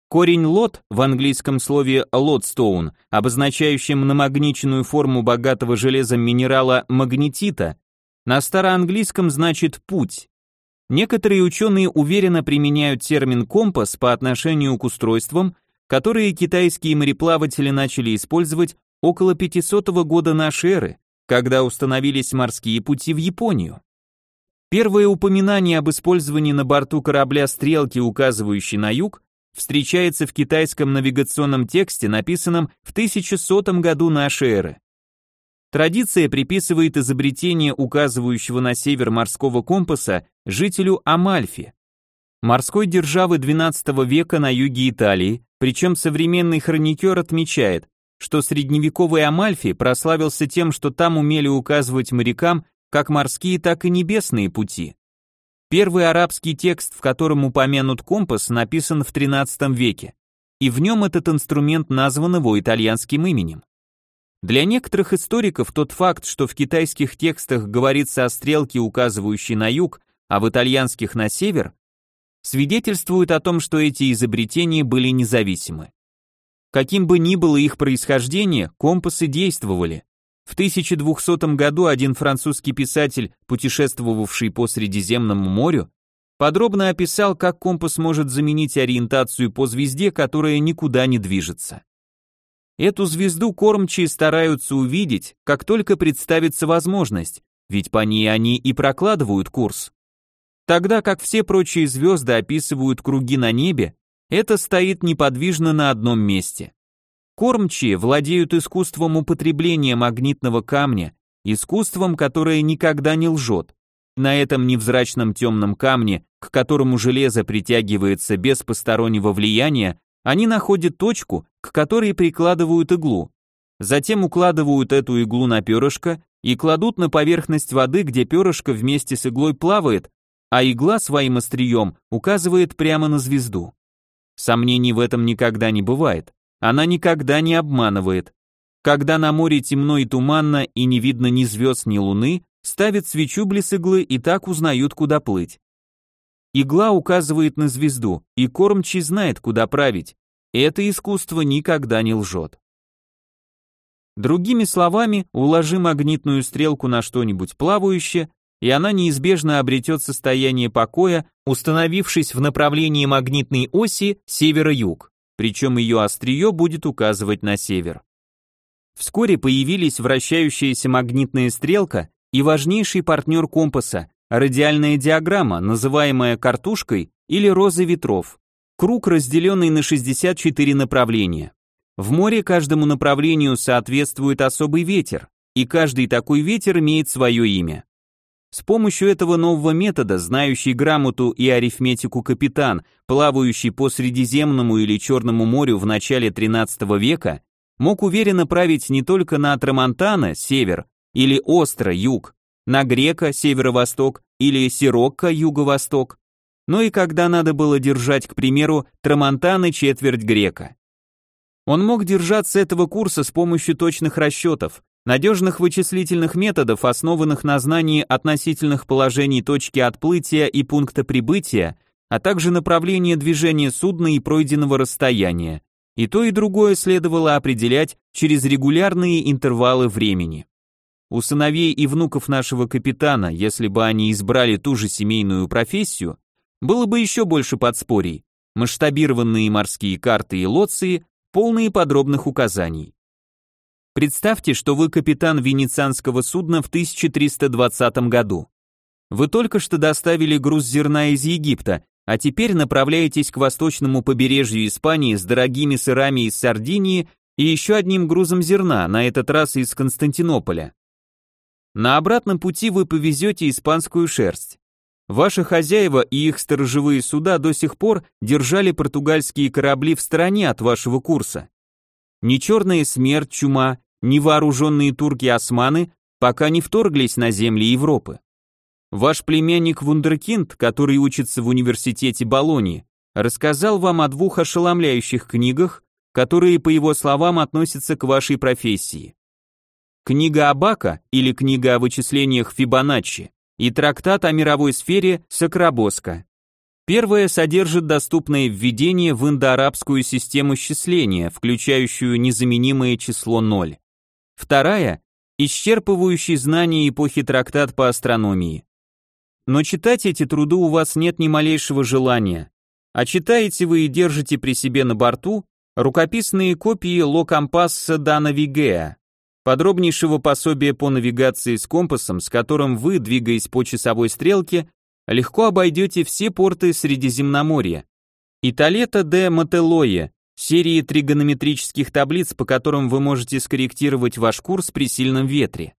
Корень лот в английском слове lodestone, обозначающем намагниченную форму богатого железом минерала магнетита, на староанглийском значит путь. Некоторые ученые уверенно применяют термин компас по отношению к устройствам, которые китайские мореплаватели начали использовать около 500 года нашей эры, когда установились морские пути в Японию. Первое упоминание об использовании на борту корабля стрелки, указывающей на юг, встречается в китайском навигационном тексте, написанном в 1100 году нашей эры. Традиция приписывает изобретение указывающего на север морского компаса жителю Амальфи, морской державы XII века на юге Италии, причем современный хроникер отмечает, что средневековый Амальфи прославился тем, что там умели указывать морякам как морские, так и небесные пути. Первый арабский текст, в котором упомянут компас, написан в XIII веке, и в нем этот инструмент назван его итальянским именем. Для некоторых историков тот факт, что в китайских текстах говорится о стрелке, указывающей на юг, а в итальянских на север, свидетельствует о том, что эти изобретения были независимы. Каким бы ни было их происхождение, компасы действовали, в 1200 году один французский писатель, путешествовавший по Средиземному морю, подробно описал, как компас может заменить ориентацию по звезде, которая никуда не движется. Эту звезду кормчие стараются увидеть, как только представится возможность, ведь по ней они и прокладывают курс. Тогда как все прочие звезды описывают круги на небе, это стоит неподвижно на одном месте. Кормчие владеют искусством употребления магнитного камня, искусством, которое никогда не лжет. На этом невзрачном темном камне, к которому железо притягивается без постороннего влияния, они находят точку, к которой прикладывают иглу. Затем укладывают эту иглу на перышко и кладут на поверхность воды, где перышко вместе с иглой плавает, а игла своим острием указывает прямо на звезду. Сомнений в этом никогда не бывает. Она никогда не обманывает. Когда на море темно и туманно и не видно ни звезд, ни луны, ставят свечу близ иглы и так узнают, куда плыть. Игла указывает на звезду, и кормчий знает, куда править. Это искусство никогда не лжет. Другими словами, уложи магнитную стрелку на что-нибудь плавающее, и она неизбежно обретет состояние покоя, установившись в направлении магнитной оси северо-юг, причем ее острие будет указывать на север. Вскоре появились вращающаяся магнитная стрелка и важнейший партнер компаса – радиальная диаграмма, называемая картушкой или розой ветров, круг, разделенный на 64 направления. В море каждому направлению соответствует особый ветер, и каждый такой ветер имеет свое имя. С помощью этого нового метода, знающий грамоту и арифметику капитан, плавающий по Средиземному или Черному морю в начале 13 века, мог уверенно править не только на Трамонтана, север, или Остро, юг, на Грека, северо-восток, или Сирокко, юго-восток, но и когда надо было держать, к примеру, Трамонтаны четверть Грека. Он мог держаться этого курса с помощью точных расчетов, надежных вычислительных методов, основанных на знании относительных положений точки отплытия и пункта прибытия, а также направления движения судна и пройденного расстояния. И то и другое следовало определять через регулярные интервалы времени. У сыновей и внуков нашего капитана, если бы они избрали ту же семейную профессию, было бы еще больше подспорий, масштабированные морские карты и лоции, полные подробных указаний. Представьте, что вы капитан венецианского судна в 1320 году. Вы только что доставили груз зерна из Египта, а теперь направляетесь к восточному побережью Испании с дорогими сырами из Сардинии и еще одним грузом зерна, на этот раз из Константинополя. На обратном пути вы повезете испанскую шерсть. Ваши хозяева и их сторожевые суда до сих пор держали португальские корабли в стороне от вашего курса. Ни черная смерть, чума, ни вооруженные турки-османы пока не вторглись на земли Европы. Ваш племянник Вундеркинд, который учится в университете Болонии, рассказал вам о двух ошеломляющих книгах, которые, по его словам, относятся к вашей профессии. Книга Абака или книга о вычислениях Фибоначчи и трактат о мировой сфере Сакрабоска. Первая содержит доступное введение в индоарабскую систему счисления, включающую незаменимое число 0. Вторая – исчерпывающий знания эпохи трактат по астрономии. Но читать эти труды у вас нет ни малейшего желания. А читаете вы и держите при себе на борту рукописные копии Ло Компасса да Навигеа, подробнейшего пособия по навигации с компасом, с которым вы, двигаясь по часовой стрелке, легко обойдете все порты Средиземноморья. Италета де Мателое, серии тригонометрических таблиц, по которым вы можете скорректировать ваш курс при сильном ветре.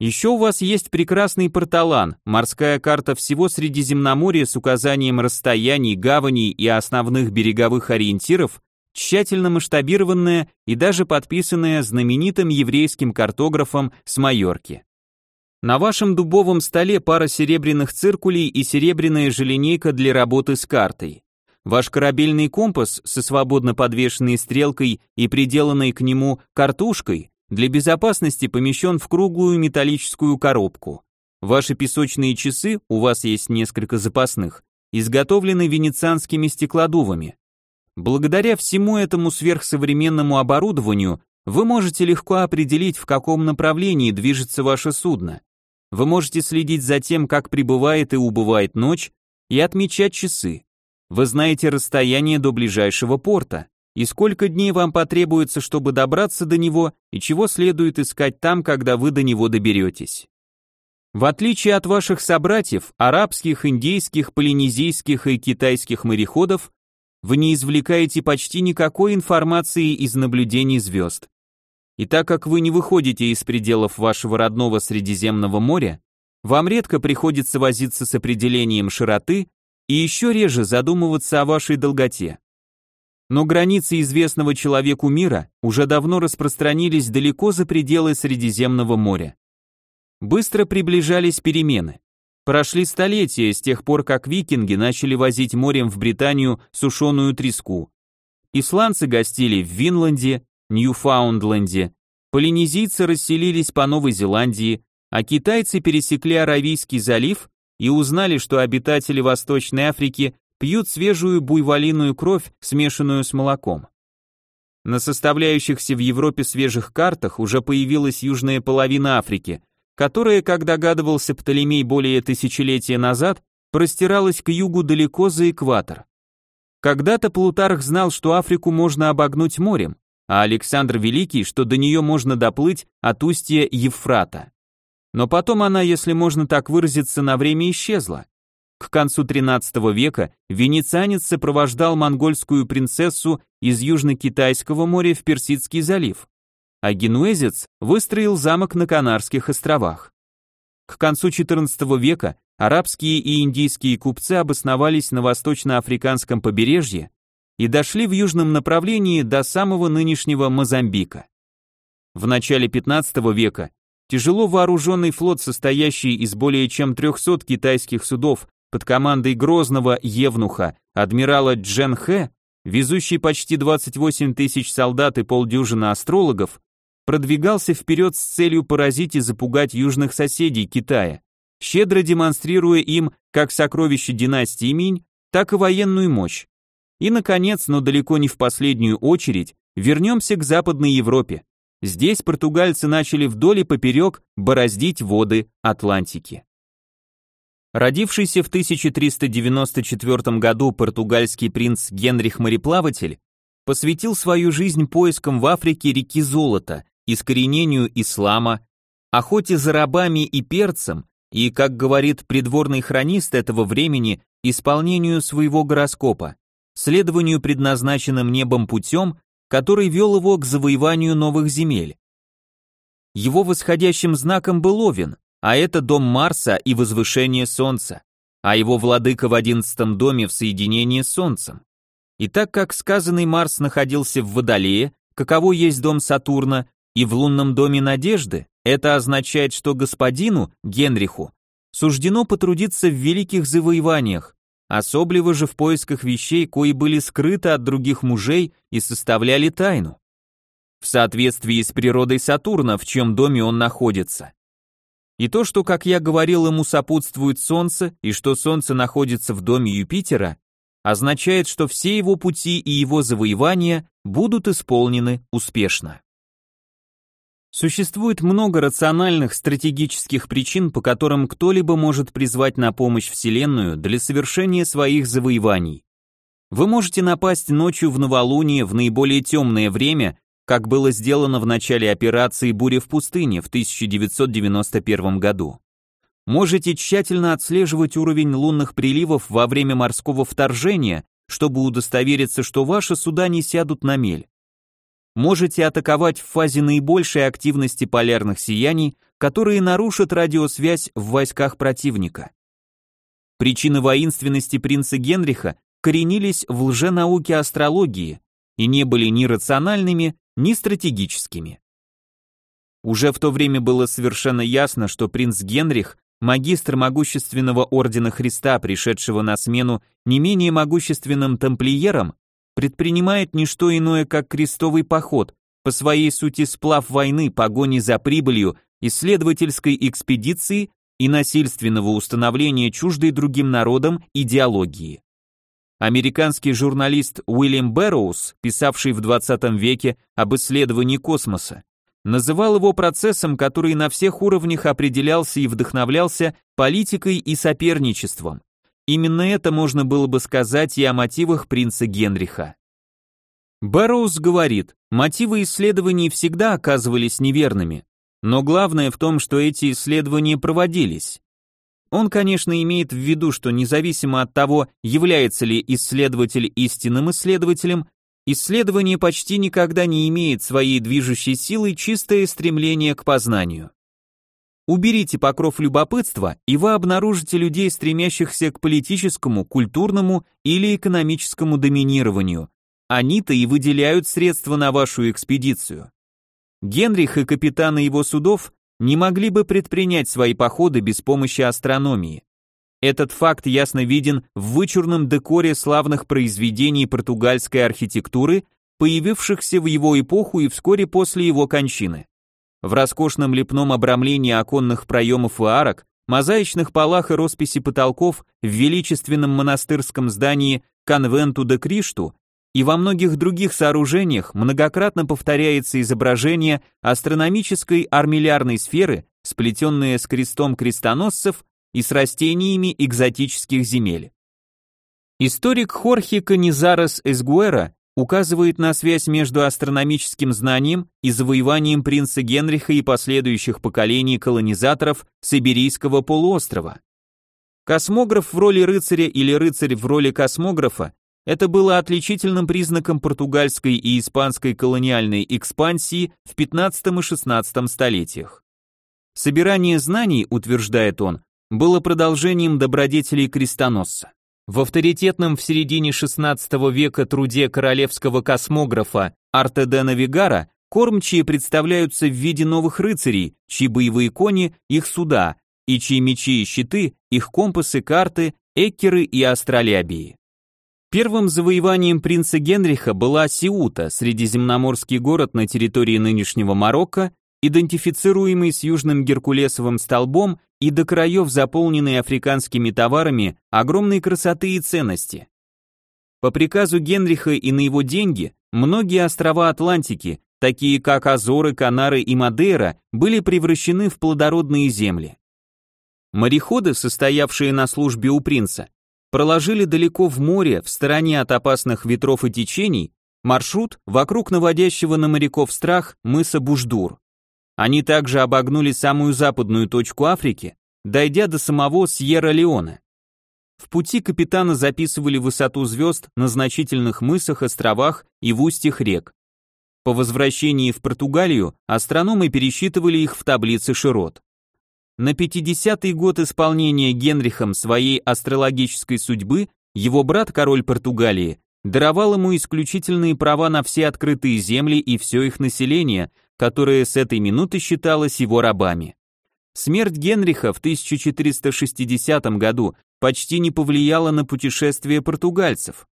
Еще у вас есть прекрасный порталан, морская карта всего Средиземноморья с указанием расстояний, гаваней и основных береговых ориентиров, тщательно масштабированная и даже подписанная знаменитым еврейским картографом с Майорки. На вашем дубовом столе пара серебряных циркулей и серебряная же для работы с картой. Ваш корабельный компас со свободно подвешенной стрелкой и приделанной к нему картушкой для безопасности помещен в круглую металлическую коробку. Ваши песочные часы, у вас есть несколько запасных, изготовлены венецианскими стеклодувами. Благодаря всему этому сверхсовременному оборудованию вы можете легко определить, в каком направлении движется ваше судно. Вы можете следить за тем, как прибывает и убывает ночь, и отмечать часы. Вы знаете расстояние до ближайшего порта и сколько дней вам потребуется, чтобы добраться до него, и чего следует искать там, когда вы до него доберетесь. В отличие от ваших собратьев, арабских, индейских, полинезийских и китайских мореходов, вы не извлекаете почти никакой информации из наблюдений звезд. И так как вы не выходите из пределов вашего родного Средиземного моря, вам редко приходится возиться с определением широты и еще реже задумываться о вашей долготе. Но границы известного человеку мира уже давно распространились далеко за пределы Средиземного моря. Быстро приближались перемены. Прошли столетия с тех пор, как викинги начали возить морем в Британию сушеную треску. Исландцы гостили в Винланде, Ньюфаундленде, полинезийцы расселились по Новой Зеландии, а китайцы пересекли Аравийский залив и узнали, что обитатели Восточной Африки пьют свежую буйволиную кровь, смешанную с молоком. На составляющихся в Европе свежих картах уже появилась южная половина Африки, которая, как догадывался Птолемей более тысячелетия назад, простиралась к югу далеко за экватор. Когда-то Плутарх знал, что Африку можно обогнуть морем, а Александр Великий, что до нее можно доплыть от устья Евфрата. Но потом она, если можно так выразиться, на время исчезла. К концу XIII века венецианец сопровождал монгольскую принцессу из Южно-Китайского моря в Персидский залив, а генуэзец выстроил замок на Канарских островах. К концу XIV века арабские и индийские купцы обосновались на восточноафриканском побережье и дошли в южном направлении до самого нынешнего Мозамбика. В начале XV века тяжело вооруженный флот, состоящий из более чем 300 китайских судов под командой грозного евнуха адмирала Джен Хэ, везущий почти 28 тысяч солдат и полдюжины астрологов, продвигался вперед с целью поразить и запугать южных соседей Китая, щедро демонстрируя им как сокровище династии Минь, так и военную мощь. И, наконец, но далеко не в последнюю очередь, вернемся к Западной Европе. Здесь португальцы начали вдоль и поперек бороздить воды Атлантики. Родившийся в 1394 году португальский принц Генрих Мореплаватель посвятил свою жизнь поискам в Африке реки золота, искоренению ислама, охоте за рабами и перцем и, как говорит придворный хронист этого времени, исполнению своего гороскопа, следованию предназначенным небом путем, который вел его к завоеванию новых земель. Его восходящим знаком был Овен, а это дом Марса и возвышение Солнца, а его владыка в одиннадцатом доме в соединении с Солнцем. И так как сказанный Марс находился в Водолее, каково есть дом Сатурна, и в лунном доме Надежды, это означает, что господину, Генриху, суждено потрудиться в великих завоеваниях, особливо же в поисках вещей, кои были скрыты от других мужей и составляли тайну. В соответствии с природой Сатурна, в чем доме он находится. И то, что, как я говорил, ему сопутствует Солнце, и что Солнце находится в доме Юпитера, означает, что все его пути и его завоевания будут исполнены успешно. Существует много рациональных стратегических причин, по которым кто-либо может призвать на помощь Вселенную для совершения своих завоеваний. Вы можете напасть ночью в новолуние в наиболее темное время как было сделано в начале операции «Буря в пустыне» в 1991 году. Можете тщательно отслеживать уровень лунных приливов во время морского вторжения, чтобы удостовериться, что ваши суда не сядут на мель. Можете атаковать в фазе наибольшей активности полярных сияний, которые нарушат радиосвязь в войсках противника. Причины воинственности принца Генриха коренились в лженауке астрологии и не были ни рациональными, ни стратегическими. Уже в то время было совершенно ясно, что принц Генрих, магистр могущественного ордена Христа, пришедшего на смену не менее могущественным тамплиерам, предпринимает не что иное, как крестовый поход, по своей сути сплав войны, погони за прибылью, исследовательской экспедиции и насильственного установления чуждой другим народам идеологии. Американский журналист Уильям Бэрроуз, писавший в 20 веке об исследовании космоса, называл его процессом, который на всех уровнях определялся и вдохновлялся политикой и соперничеством. Именно это можно было бы сказать и о мотивах принца Генриха. Бэрроуз говорит, мотивы исследований всегда оказывались неверными, но главное в том, что эти исследования проводились. Он, конечно, имеет в виду, что независимо от того, является ли исследователь истинным исследователем, исследование почти никогда не имеет своей движущей силой чистое стремление к познанию. Уберите покров любопытства, и вы обнаружите людей, стремящихся к политическому, культурному или экономическому доминированию. Они-то и выделяют средства на вашу экспедицию. Генрих и капитаны его судов не могли бы предпринять свои походы без помощи астрономии. Этот факт ясно виден в вычурном декоре славных произведений португальской архитектуры, появившихся в его эпоху и вскоре после его кончины. В роскошном лепном обрамлении оконных проемов и арок мозаичных полах и росписи потолков в величественном монастырском здании Конвенту де Кришту и во многих других сооружениях многократно повторяется изображение астрономической армиллярной сферы, сплетенная с крестом крестоносцев и с растениями экзотических земель. Историк Хорхе Канизарес Эсгуэра указывает на связь между астрономическим знанием и завоеванием принца Генриха и последующих поколений колонизаторов Сибирийского полуострова. Космограф в роли рыцаря или рыцарь в роли космографа это было отличительным признаком португальской и испанской колониальной экспансии в 15 и 16 столетиях. Собирание знаний, утверждает он, было продолжением добродетелей крестоносца. В авторитетном в середине XVI века труде королевского космографа Арте де Навигара кормчие представляются в виде новых рыцарей, чьи боевые кони – их суда, и чьи мечи и щиты – их компасы, карты, эккеры и астролябии. Первым завоеванием принца Генриха была Сиута, средиземноморский город на территории нынешнего Марокко, идентифицируемый с южным Геркулесовым столбом и до краев заполненный африканскими товарами огромной красоты и ценности. По приказу Генриха и на его деньги многие острова Атлантики, такие как Азоры, Канары и Мадейра, были превращены в плодородные земли. Мореходы, состоявшие на службе у принца, проложили далеко в море, в стороне от опасных ветров и течений, маршрут вокруг наводящего на моряков страх мыса Буждур. Они также обогнули самую западную точку Африки, дойдя до самого Сьерра-Леоне. В пути капитана записывали высоту звезд на значительных мысах, островах и в устьях рек. По возвращении в Португалию астрономы пересчитывали их в таблице широт. На 50-й год исполнения Генрихом своей астрологической судьбы его брат, король Португалии, даровал ему исключительные права на все открытые земли и все их население, которое с этой минуты считалось его рабами. Смерть Генриха в 1460 году почти не повлияла на путешествие португальцев.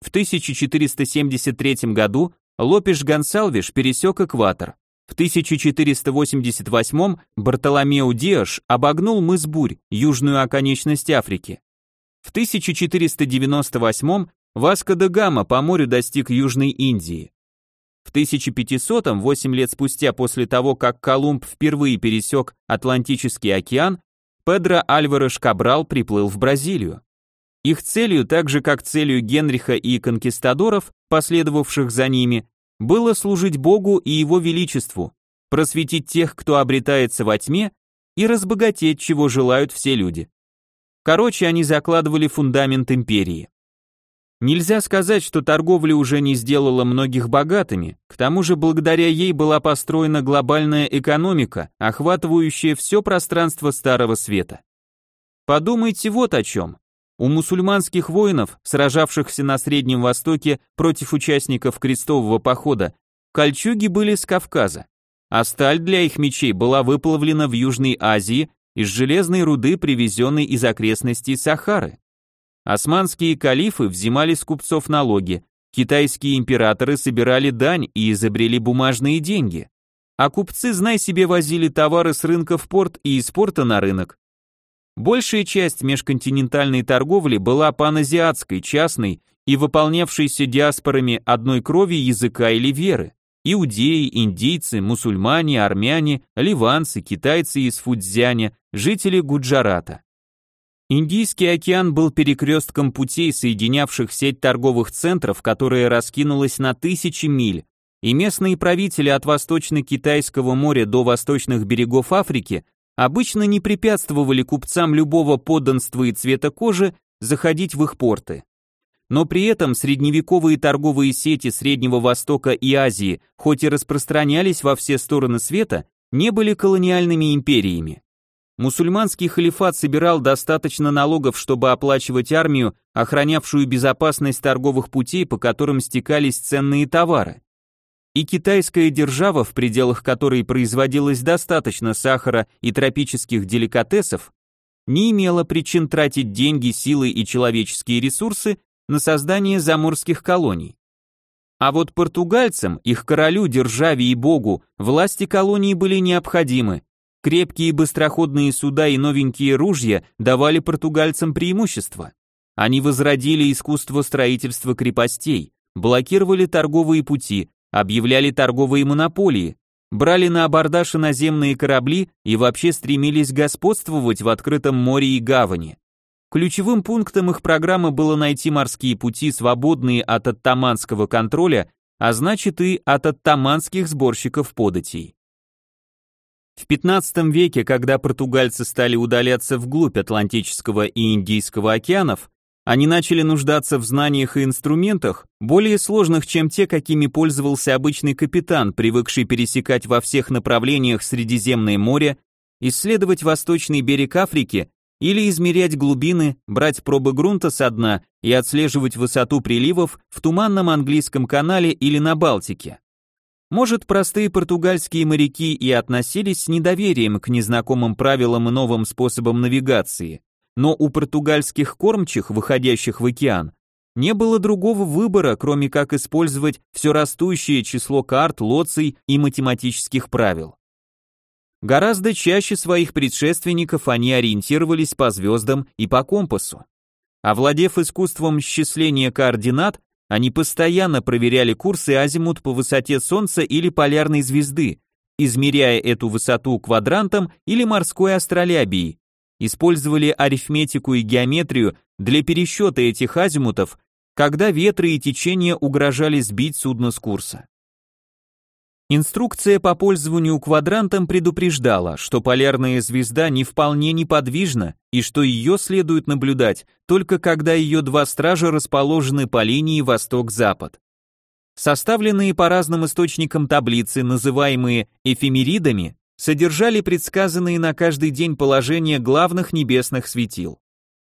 В 1473 году Лопеш Гонсалвиш пересек экватор. В 1488 Бартоломео Диаш обогнул мыс Бурь, южную оконечность Африки. В 1498 Васко де Гама по морю достиг Южной Индии. В 1500-м, 8 лет спустя после того, как Колумб впервые пересек Атлантический океан, Педро Альвареш Кабрал приплыл в Бразилию. Их целью, так же как целью Генриха и конкистадоров, последовавших за ними, было служить Богу и Его Величеству, просветить тех, кто обретается во тьме, и разбогатеть, чего желают все люди. Короче, они закладывали фундамент империи. Нельзя сказать, что торговля уже не сделала многих богатыми, к тому же благодаря ей была построена глобальная экономика, охватывающая все пространство Старого Света. Подумайте вот о чем. У мусульманских воинов, сражавшихся на Среднем Востоке против участников крестового похода, кольчуги были с Кавказа, а сталь для их мечей была выплавлена в Южной Азии из железной руды, привезенной из окрестностей Сахары. Османские калифы взимали с купцов налоги, китайские императоры собирали дань и изобрели бумажные деньги, а купцы, знай себе, возили товары с рынка в порт и из порта на рынок. Большая часть межконтинентальной торговли была паназиатской, частной и выполнявшейся диаспорами одной крови, языка или веры. Иудеи, индийцы, мусульмане, армяне, ливанцы, китайцы из Фудзяня, жители Гуджарата. Индийский океан был перекрестком путей, соединявших сеть торговых центров, которая раскинулась на тысячи миль, и местные правители от Восточно-Китайского моря до восточных берегов Африки обычно не препятствовали купцам любого подданства и цвета кожи заходить в их порты. Но при этом средневековые торговые сети Среднего Востока и Азии, хоть и распространялись во все стороны света, не были колониальными империями. Мусульманский халифат собирал достаточно налогов, чтобы оплачивать армию, охранявшую безопасность торговых путей, по которым стекались ценные товары. И китайская держава, в пределах которой производилось достаточно сахара и тропических деликатесов, не имела причин тратить деньги, силы и человеческие ресурсы на создание заморских колоний. А вот португальцам, их королю, державе и богу, власти колонии были необходимы, крепкие быстроходные суда и новенькие ружья давали португальцам преимущество. Они возродили искусство строительства крепостей, блокировали торговые пути, объявляли торговые монополии, брали на абордаж наземные корабли и вообще стремились господствовать в открытом море и гавани. Ключевым пунктом их программы было найти морские пути, свободные от оттаманского контроля, а значит и от оттаманских сборщиков податей. В 15 веке, когда португальцы стали удаляться вглубь Атлантического и Индийского океанов, они начали нуждаться в знаниях и инструментах, более сложных, чем те, какими пользовался обычный капитан, привыкший пересекать во всех направлениях Средиземное море, исследовать восточный берег Африки или измерять глубины, брать пробы грунта со дна и отслеживать высоту приливов в туманном английском канале или на Балтике. Может, простые португальские моряки и относились с недоверием к незнакомым правилам и новым способам навигации, но у португальских кормчих, выходящих в океан, не было другого выбора, кроме как использовать все растущее число карт, лоций и математических правил. Гораздо чаще своих предшественников они ориентировались по звездам и по компасу. Овладев искусством счисления координат, они постоянно проверяли курс и азимут по высоте Солнца или полярной звезды, измеряя эту высоту квадрантом или морской астролябией, использовали арифметику и геометрию для пересчета этих азимутов, когда ветры и течения угрожали сбить судно с курса. Инструкция по пользованию квадрантом предупреждала, что полярная звезда не вполне неподвижна и что ее следует наблюдать только когда ее два стража расположены по линии восток-запад. Составленные по разным источникам таблицы, называемые эфемеридами, содержали предсказанные на каждый день положения главных небесных светил.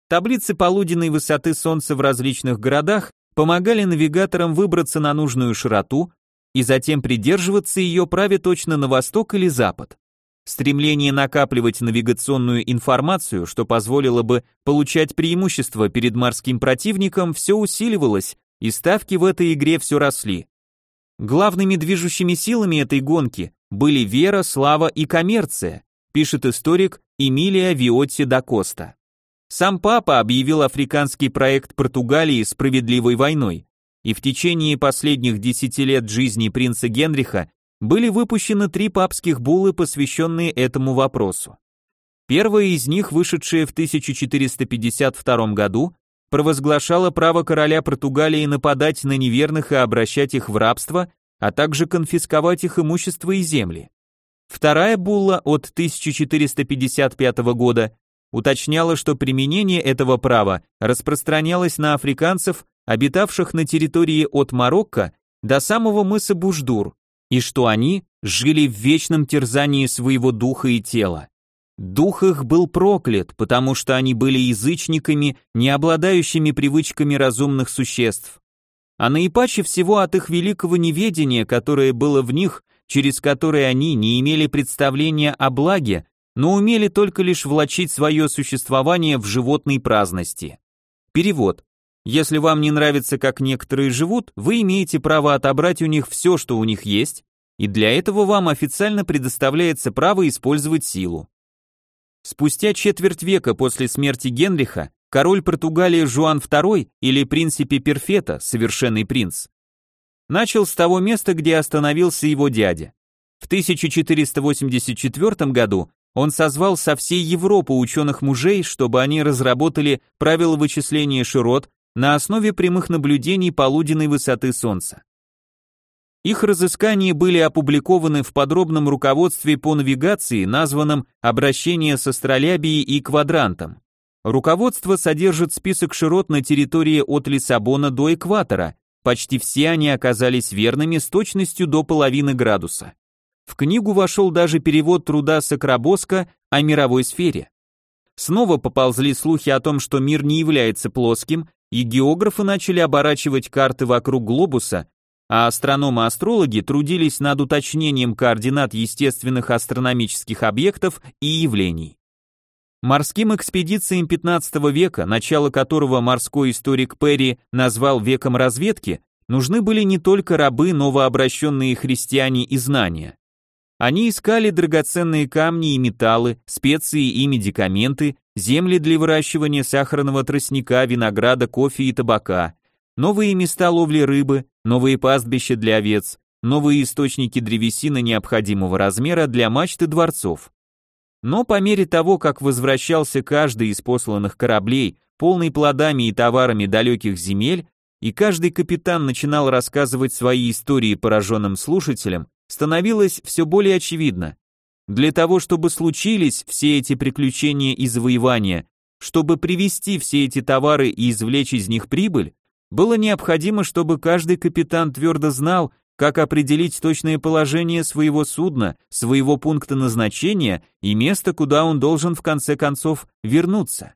Таблицы полуденной высоты Солнца в различных городах помогали навигаторам выбраться на нужную широту и затем придерживаться ее праве точно на восток или запад. Стремление накапливать навигационную информацию, что позволило бы получать преимущество перед морским противником, все усиливалось, и ставки в этой игре все росли. Главными движущими силами этой гонки были вера, слава и коммерция, пишет историк Эмилия Виотти да Коста. Сам папа объявил африканский проект Португалии справедливой войной, и в течение последних десяти лет жизни принца Генриха были выпущены три папских буллы, посвященные этому вопросу. Первая из них, вышедшая в 1452 году, провозглашала право короля Португалии нападать на неверных и обращать их в рабство, а также конфисковать их имущество и земли. Вторая булла от 1455 года уточняла, что применение этого права распространялось на африканцев, обитавших на территории от Марокко до самого мыса Буждур, и что они жили в вечном терзании своего духа и тела. Дух их был проклят, потому что они были язычниками, не обладающими привычками разумных существ а наипаче всего от их великого неведения, которое было в них, через которое они не имели представления о благе, но умели только лишь влачить свое существование в животной праздности. Перевод. Если вам не нравится, как некоторые живут, вы имеете право отобрать у них все, что у них есть, и для этого вам официально предоставляется право использовать силу. Спустя четверть века после смерти Генриха король Португалии Жуан II или принципе Перфета, совершенный принц, начал с того места, где остановился его дядя. В 1484 году он созвал со всей Европы ученых мужей, чтобы они разработали правила вычисления широт на основе прямых наблюдений полуденной высоты Солнца. Их разыскания были опубликованы в подробном руководстве по навигации, названном «Обращение с астролябией и квадрантом». Руководство содержит список широт на территории от Лиссабона до экватора. Почти все они оказались верными с точностью до половины градуса. В книгу вошел даже перевод труда Сакрабоска о мировой сфере. Снова поползли слухи о том, что мир не является плоским, и географы начали оборачивать карты вокруг глобуса, а астрономы-астрологи трудились над уточнением координат естественных астрономических объектов и явлений. Морским экспедициям 15 века, начало которого морской историк Перри назвал веком разведки, нужны были не только рабы, новообращенные христиане и знания. Они искали драгоценные камни и металлы, специи и медикаменты, земли для выращивания сахарного тростника, винограда, кофе и табака, новые места ловли рыбы, новые пастбища для овец, новые источники древесины необходимого размера для мачты дворцов. Но по мере того, как возвращался каждый из посланных кораблей, полный плодами и товарами далеких земель, и каждый капитан начинал рассказывать свои истории пораженным слушателям, становилось все более очевидно. Для того, чтобы случились все эти приключения и завоевания, чтобы привести все эти товары и извлечь из них прибыль, было необходимо, чтобы каждый капитан твердо знал, как определить точное положение своего судна, своего пункта назначения и место, куда он должен в конце концов вернуться.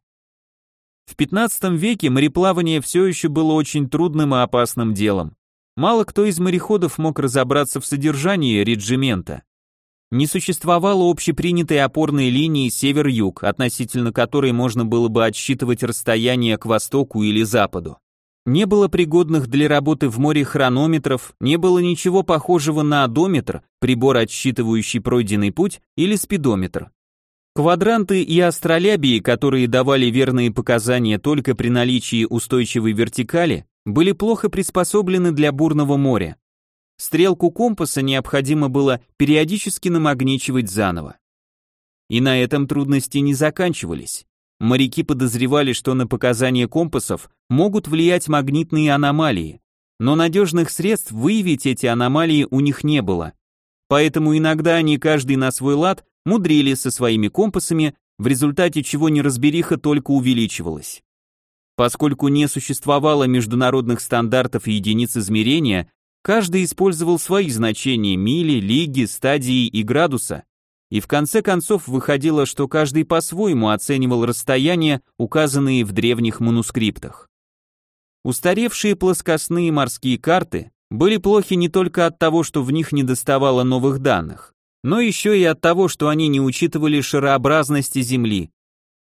В 15 веке мореплавание все еще было очень трудным и опасным делом. Мало кто из мореходов мог разобраться в содержании реджимента. Не существовало общепринятой опорной линии север-юг, относительно которой можно было бы отсчитывать расстояние к востоку или западу. Не было пригодных для работы в море хронометров, не было ничего похожего на одометр, прибор, отсчитывающий пройденный путь, или спидометр. Квадранты и астролябии, которые давали верные показания только при наличии устойчивой вертикали, были плохо приспособлены для бурного моря. Стрелку компаса необходимо было периодически намагничивать заново. И на этом трудности не заканчивались. Моряки подозревали, что на показания компасов могут влиять магнитные аномалии, но надежных средств выявить эти аномалии у них не было. Поэтому иногда они каждый на свой лад мудрили со своими компасами, в результате чего неразбериха только увеличивалась. Поскольку не существовало международных стандартов и единиц измерения, каждый использовал свои значения мили, лиги, стадии и градуса, и в конце концов выходило, что каждый по-своему оценивал расстояния, указанные в древних манускриптах. Устаревшие плоскостные морские карты были плохи не только от того, что в них недоставало новых данных, но еще и от того, что они не учитывали шарообразности Земли,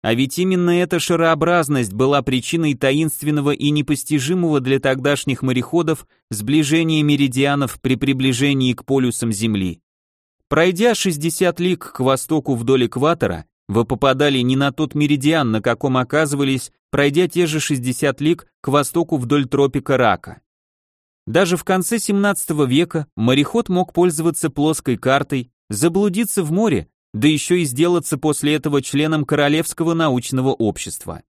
а ведь именно эта шарообразность была причиной таинственного и непостижимого для тогдашних мореходов сближения меридианов при приближении к полюсам Земли. Пройдя 60 лиг к востоку вдоль экватора, вы попадали не на тот меридиан, на каком оказывались, пройдя те же 60 лиг к востоку вдоль тропика Рака. Даже в конце 17 века мореход мог пользоваться плоской картой, заблудиться в море да еще и сделаться после этого членом Королевского научного общества.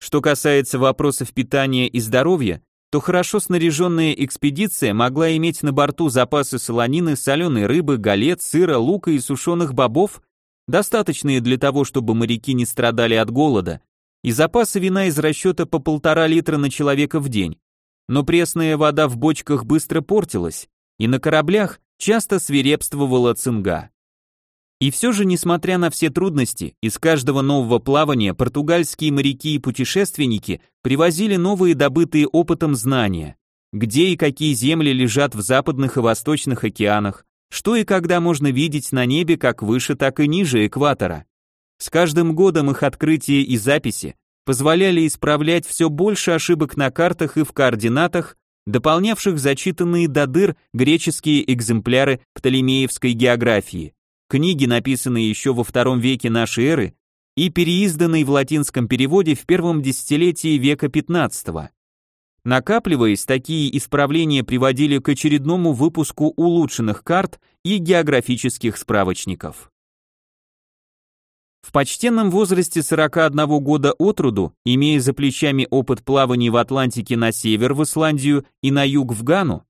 Что касается вопросов питания и здоровья, то хорошо снаряженная экспедиция могла иметь на борту запасы солонины, соленой рыбы, галет, сыра, лука и сушеных бобов, достаточные для того, чтобы моряки не страдали от голода, и запасы вина из расчета по полтора литра на человека в день. Но пресная вода в бочках быстро портилась, и на кораблях часто свирепствовала цинга. И все же, несмотря на все трудности, из каждого нового плавания португальские моряки и путешественники привозили новые добытые опытом знания, где и какие земли лежат в западных и восточных океанах, что и когда можно видеть на небе как выше, так и ниже экватора. С каждым годом их открытия и записи позволяли исправлять все больше ошибок на картах и в координатах, дополнявших зачитанные до дыр греческие экземпляры птолемеевской географии книги, написанные еще во втором веке нашей эры и переизданные в латинском переводе в первом десятилетии века XV. Накапливаясь, такие исправления приводили к очередному выпуску улучшенных карт и географических справочников. В почтенном возрасте 41 года от роду, имея за плечами опыт плаваний в Атлантике на север в Исландию и на юг в Гану,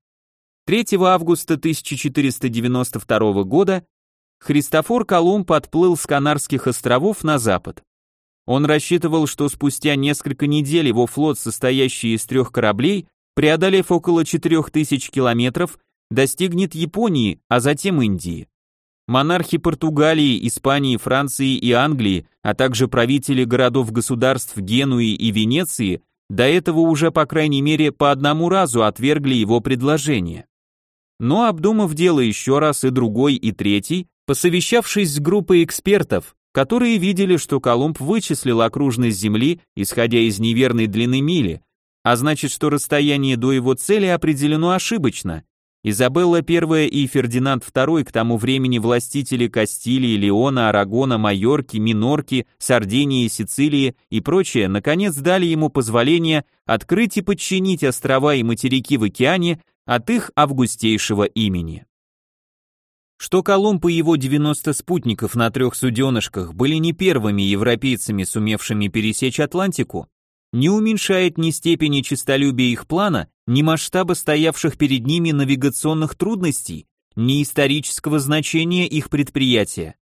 3 августа 1492 года Христофор Колумб отплыл с Канарских островов на запад. Он рассчитывал, что спустя несколько недель его флот, состоящий из трех кораблей, преодолев около 4000 километров, достигнет Японии, а затем Индии. Монархи Португалии, Испании, Франции и Англии, а также правители городов-государств Генуи и Венеции до этого уже по крайней мере по одному разу отвергли его предложение. Но обдумав дело еще раз и другой, и третий, Посовещавшись с группой экспертов, которые видели, что Колумб вычислил окружность Земли, исходя из неверной длины мили, а значит, что расстояние до его цели определено ошибочно, Изабелла I и Фердинанд II, к тому времени властители Кастилии, Леона, Арагона, Майорки, Минорки, Сардинии, Сицилии и прочее, наконец дали ему позволение открыть и подчинить острова и материки в океане от их августейшего имени. Что Колумб и его 90 спутников на трех суденышках были не первыми европейцами, сумевшими пересечь Атлантику, не уменьшает ни степени честолюбия их плана, ни масштаба стоявших перед ними навигационных трудностей, ни исторического значения их предприятия.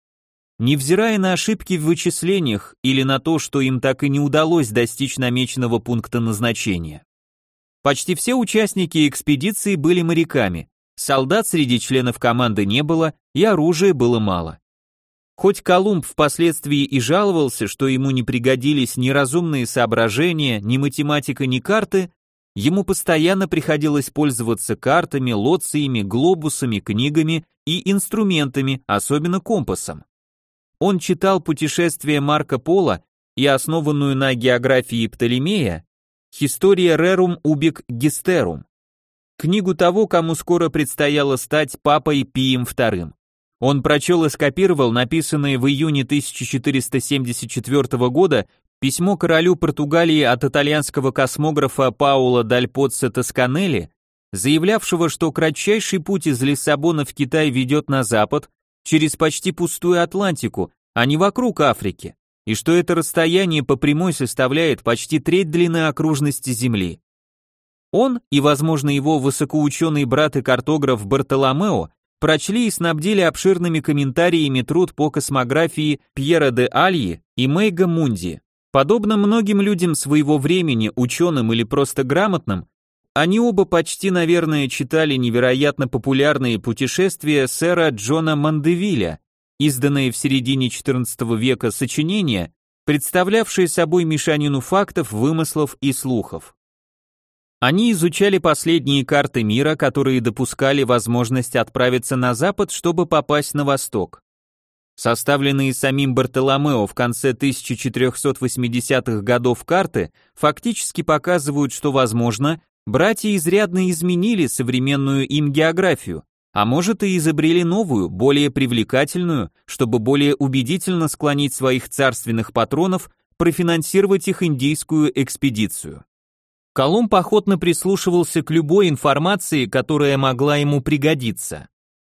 Невзирая на ошибки в вычислениях или на то, что им так и не удалось достичь намеченного пункта назначения. Почти все участники экспедиции были моряками, солдат среди членов команды не было и оружия было мало. Хоть Колумб впоследствии и жаловался, что ему не пригодились ни разумные соображения, ни математика, ни карты, ему постоянно приходилось пользоваться картами, лоциями, глобусами, книгами и инструментами, особенно компасом. Он читал путешествие Марко Поло и основанную на географии Птолемея «Historia rerum ubic gesterum», книгу того, кому скоро предстояло стать папой Пием II. Он прочел и скопировал написанное в июне 1474 года письмо королю Португалии от итальянского космографа Паула Даль Поццо Тосканелли, заявлявшего, что кратчайший путь из Лиссабона в Китай ведет на запад через почти пустую Атлантику, а не вокруг Африки, и что это расстояние по прямой составляет почти треть длины окружности Земли. Он и, возможно, его высокоученый брат и картограф Бартоломео прочли и снабдили обширными комментариями труд по космографии Пьера де Альи и Мейга Мунди. Подобно многим людям своего времени, ученым или просто грамотным, они оба почти, наверное, читали невероятно популярные путешествия сэра Джона Мандевиля, изданные в середине XIV века сочинения, представлявшие собой мешанину фактов, вымыслов и слухов. Они изучали последние карты мира, которые допускали возможность отправиться на запад, чтобы попасть на восток. Составленные самим Бартоломео в конце 1480-х годов карты фактически показывают, что, возможно, братья изрядно изменили современную им географию, а может и изобрели новую, более привлекательную, чтобы более убедительно склонить своих царственных патронов профинансировать их индийскую экспедицию. Колумб охотно прислушивался к любой информации, которая могла ему пригодиться.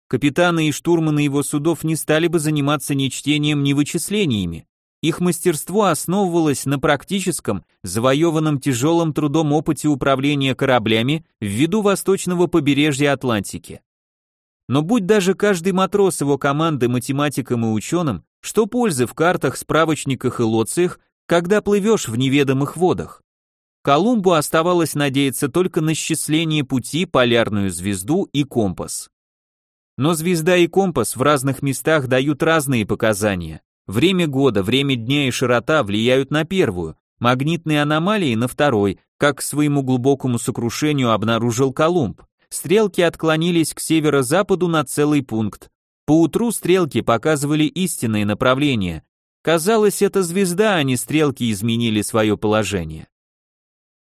Капитаны и штурманы его судов не стали бы заниматься ни чтением, ни вычислениями. Их мастерство основывалось на практическом, завоеванном тяжелым трудом опыте управления кораблями в виду восточного побережья Атлантики. Но будь даже каждый матрос его команды математиком и ученым, что пользы в картах, справочниках и лоциях, когда плывешь в неведомых водах? Колумбу оставалось надеяться только на счисление пути, полярную звезду и компас. Но звезда и компас в разных местах дают разные показания. Время года, время дня и широта влияют на первую, магнитные аномалии на второй, как к своему глубокому сокрушению обнаружил Колумб. Стрелки отклонились к северо-западу на целый пункт. Поутру стрелки показывали истинное направление. Казалось, это звезда, а не стрелки изменили свое положение.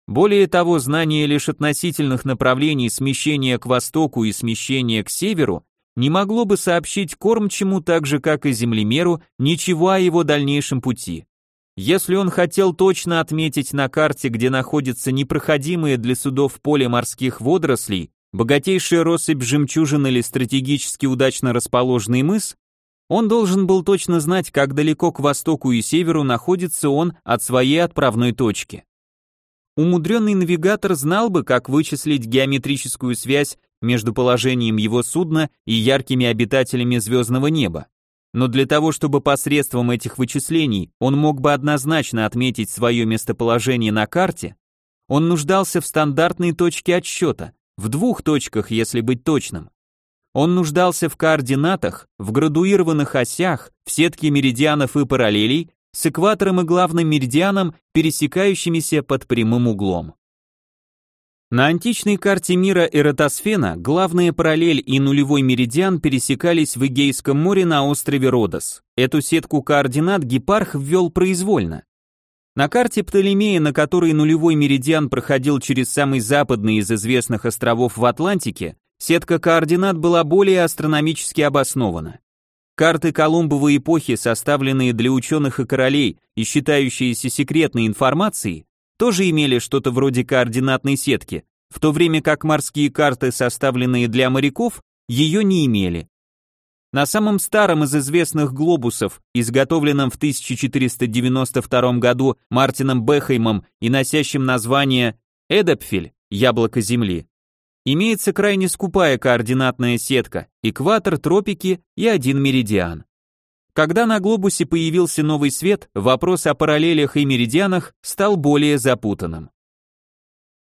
Более того, знание лишь относительных направлений смещения к востоку и смещения к северу не могло бы сообщить кормчему так же, как и землемеру, ничего о его дальнейшем пути. Если он хотел точно отметить на карте, где находится непроходимое для судов поле морских водорослей, богатейшая россыпь жемчужин или стратегически удачно расположенный мыс, он должен был точно знать, как далеко к востоку и северу находится он от своей отправной точки. Умудренный навигатор знал бы, как вычислить геометрическую связь между положением его судна и яркими обитателями звездного неба. Но для того, чтобы посредством этих вычислений он мог бы однозначно отметить свое местоположение на карте, он нуждался в стандартной точке отсчета, в двух точках, если быть точным. Он нуждался в координатах, в градуированных осях, в сетке меридианов и параллелей, с экватором и главным меридианом, пересекающимися под прямым углом. На античной карте мира Эратосфена главная параллель и нулевой меридиан пересекались в Эгейском море на острове Родос. Эту сетку координат Гепарх ввел произвольно. На карте Птолемея, на которой нулевой меридиан проходил через самый западный из известных островов в Атлантике, сетка координат была более астрономически обоснована. Карты Колумбовой эпохи, составленные для ученых и королей и считающиеся секретной информацией, тоже имели что-то вроде координатной сетки, в то время как морские карты, составленные для моряков, ее не имели. На самом старом из известных глобусов, изготовленном в 1492 году Мартином Бехеймом и носящем название Эдапфель, яблоко Земли, имеется крайне скупая координатная сетка, экватор, тропики и один меридиан. Когда на глобусе появился новый свет, вопрос о параллелях и меридианах стал более запутанным.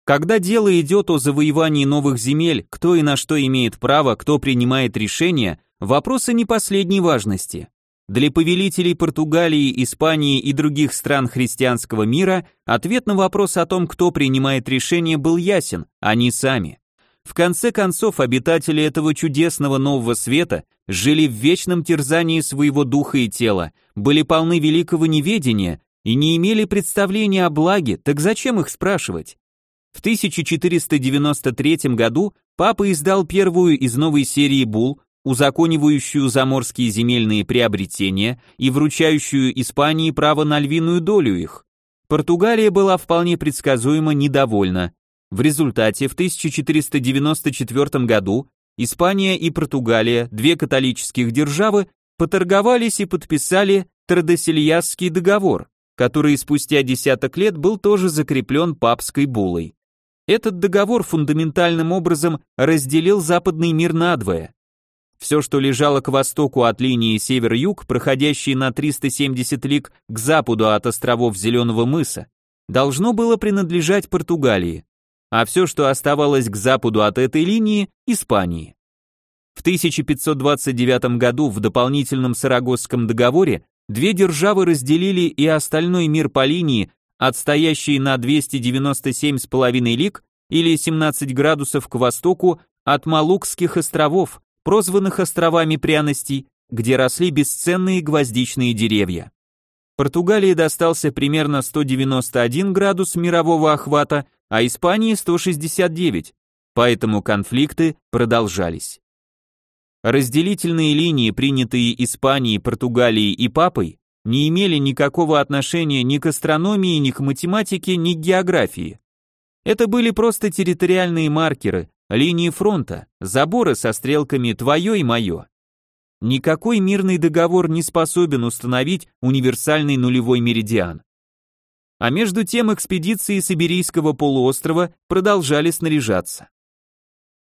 Когда дело идет о завоевании новых земель, кто и на что имеет право, кто принимает решения, вопросы не последней важности. Для повелителей Португалии, Испании и других стран христианского мира ответ на вопрос о том, кто принимает решения, был ясен, они сами. В конце концов, обитатели этого чудесного нового света жили в вечном терзании своего духа и тела, были полны великого неведения и не имели представления о благе, так зачем их спрашивать? В 1493 году папа издал первую из новой серии бул, узаконивающую заморские земельные приобретения и вручающую Испании право на львиную долю их. Португалия была вполне предсказуемо недовольна. В результате в 1494 году Испания и Португалия, две католических державы, поторговались и подписали Традесильясский договор, который спустя десяток лет был тоже закреплен папской буллой. Этот договор фундаментальным образом разделил западный мир надвое. Все, что лежало к востоку от линии север-юг, проходящей на 370 лиг к западу от островов Зеленого мыса, должно было принадлежать Португалии, а все, что оставалось к западу от этой линии – Испании. В 1529 году в дополнительном Сарагосском договоре две державы разделили и остальной мир по линии, отстоящей на 297,5 лиг или 17 градусов к востоку от Малукских островов, прозванных островами пряностей, где росли бесценные гвоздичные деревья. Португалии достался примерно 191 градус мирового охвата, а Испании 169, поэтому конфликты продолжались. Разделительные линии, принятые Испанией, Португалией и Папой, не имели никакого отношения ни к астрономии, ни к математике, ни к географии. Это были просто территориальные маркеры, линии фронта, заборы со стрелками «твое» и «мое». Никакой мирный договор не способен установить универсальный нулевой меридиан. А между тем экспедиции с полуострова продолжали снаряжаться.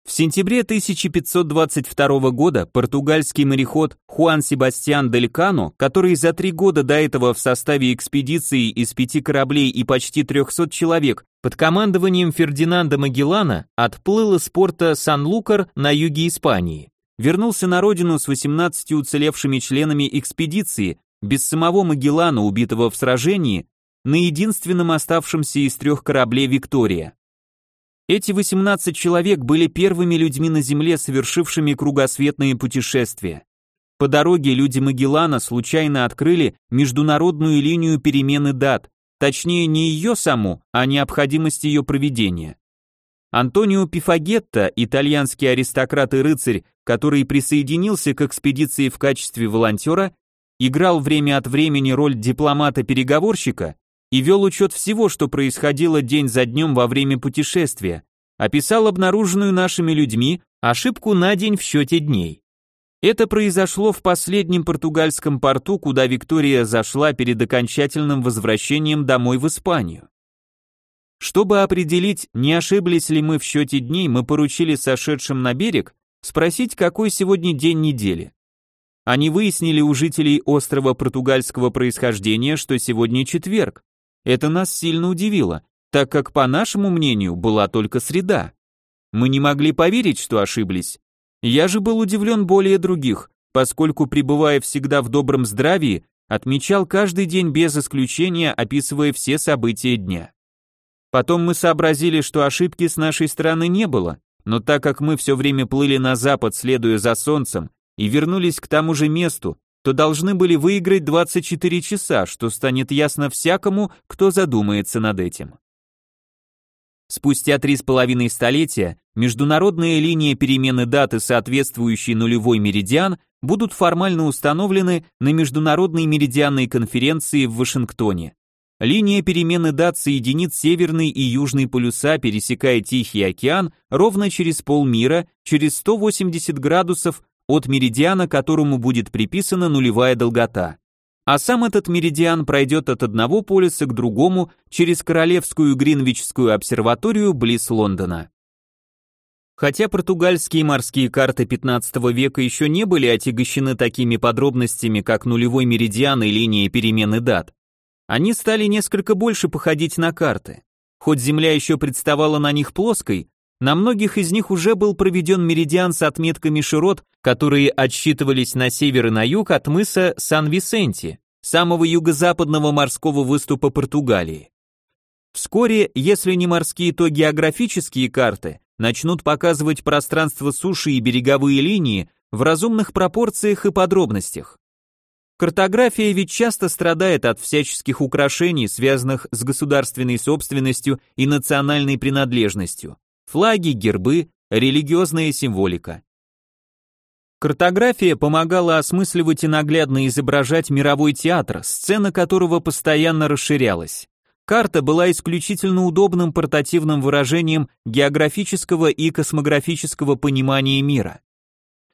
В сентябре 1522 года португальский мореход Хуан Себастьян Дель Кано, который за три года до этого в составе экспедиции из пяти кораблей и почти 300 человек под командованием Фердинанда Магеллана отплыл из порта Сан-Лукар на юге Испании, вернулся на родину с 18 уцелевшими членами экспедиции, без самого Магеллана, убитого в сражении, на единственном оставшемся из трех кораблей Виктория. Эти 18 человек были первыми людьми на Земле, совершившими кругосветные путешествия. По дороге люди Магеллана случайно открыли международную линию перемены дат, точнее не ее саму, а необходимость ее проведения. Антонио Пифагетто, итальянский аристократ и рыцарь, который присоединился к экспедиции в качестве волонтера, играл время от времени роль дипломата-переговорщика и вел учет всего, что происходило день за днем во время путешествия, описал обнаруженную нашими людьми ошибку на день в счете дней. Это произошло в последнем португальском порту, куда Виктория зашла перед окончательным возвращением домой в Испанию. Чтобы определить, не ошиблись ли мы в счете дней, мы поручили сошедшим на берег спросить, какой сегодня день недели. Они выяснили у жителей острова португальского происхождения, что сегодня четверг, это нас сильно удивило, так как, по нашему мнению, была только среда. Мы не могли поверить, что ошиблись. Я же был удивлен более других, поскольку, пребывая всегда в добром здравии, отмечал каждый день без исключения, описывая все события дня. Потом мы сообразили, что ошибки с нашей стороны не было, но так как мы все время плыли на запад, следуя за солнцем, и вернулись к тому же месту, то должны были выиграть 24 часа, что станет ясно всякому, кто задумается над этим. Спустя три с половиной столетия международные линии перемены даты, соответствующие нулевой меридиан, будут формально установлены на Международной меридианной конференции в Вашингтоне. Линия перемены дат соединит северный и южный полюса, пересекая Тихий океан ровно через полмира, через 180 градусов от меридиана, которому будет приписана нулевая долгота а сам этот меридиан пройдет от одного полюса к другому через Королевскую Гринвичскую обсерваторию близ Лондона. Хотя португальские морские карты 15 века еще не были отягощены такими подробностями, как нулевой меридиан и линия перемены дат, они стали несколько больше походить на карты. Хоть Земля еще представала на них плоской, на многих из них уже был проведен меридиан с отметками широт, которые отсчитывались на север и на юг от мыса Сан-Висенти, самого юго-западного морского выступа Португалии. Вскоре, если не морские, то географические карты начнут показывать пространство суши и береговые линии в разумных пропорциях и подробностях. Картография ведь часто страдает от всяческих украшений, связанных с государственной собственностью и национальной принадлежностью флаги, гербы, религиозная символика. Картография помогала осмысливать и наглядно изображать мировой театр, сцена которого постоянно расширялась. Карта была исключительно удобным портативным выражением географического и космографического понимания мира.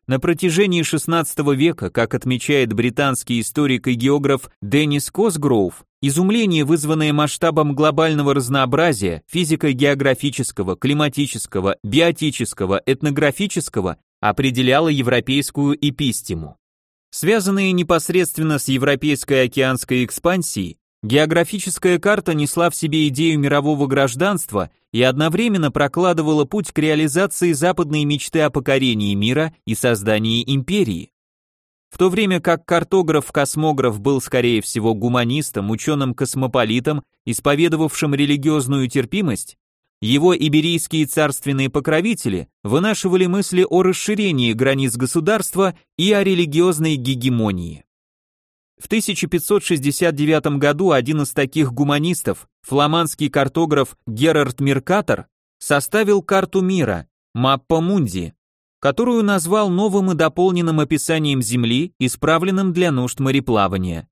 На протяжении XVI века, как отмечает британский историк и географ Деннис Косгроув, изумление, вызванное масштабом глобального разнообразия физико-географического, климатического, биотического, этнографического, определяло европейскую эпистему. Связанные непосредственно с европейской океанской экспансией, Географическая карта несла в себе идею мирового гражданства и одновременно прокладывала путь к реализации западной мечты о покорении мира и создании империи. В то время как картограф-космограф был скорее всего гуманистом, ученым-космополитом, исповедовавшим религиозную терпимость, его иберийские царственные покровители вынашивали мысли о расширении границ государства и о религиозной гегемонии. В 1569 году один из таких гуманистов, фламандский картограф Герард Меркатор, составил карту мира, Маппа Мунди, которую назвал новым и дополненным описанием Земли, исправленным для нужд мореплавания.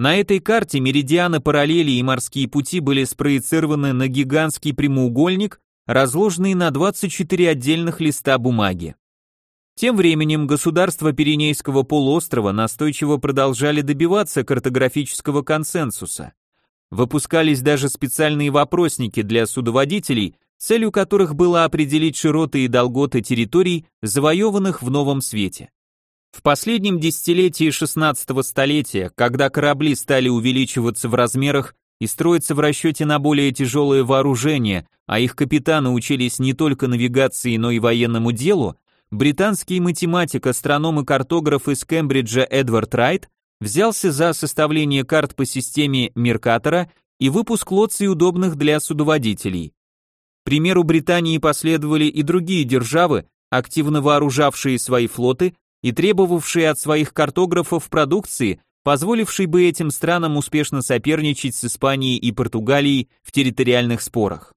На этой карте меридианы параллели и морские пути были спроецированы на гигантский прямоугольник, разложенный на 24 отдельных листа бумаги. Тем временем государства Пиренейского полуострова настойчиво продолжали добиваться картографического консенсуса. Выпускались даже специальные вопросники для судоводителей, целью которых было определить широты и долготы территорий, завоеванных в новом свете. В последнем десятилетии 16 столетия, когда корабли стали увеличиваться в размерах и строиться в расчете на более тяжелое вооружение, а их капитаны учились не только навигации, но и военному делу, британский математик, астроном и картограф из Кембриджа Эдвард Райт взялся за составление карт по системе Меркатора и выпуск лоций, удобных для судоводителей. К примеру Британии последовали и другие державы, активно вооружавшие свои флоты и требовавшие от своих картографов продукции, позволившей бы этим странам успешно соперничать с Испанией и Португалией в территориальных спорах.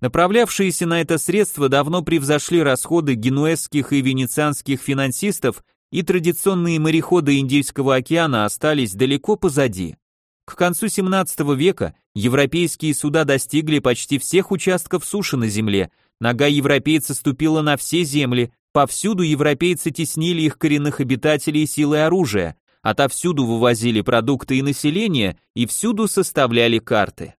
Направлявшиеся на это средства давно превзошли расходы генуэзских и венецианских финансистов, и традиционные мореходы Индийского океана остались далеко позади. К концу 17 века европейские суда достигли почти всех участков суши на земле, нога европейца ступила на все земли, повсюду европейцы теснили их коренных обитателей силой оружия, отовсюду вывозили продукты и население и всюду составляли карты.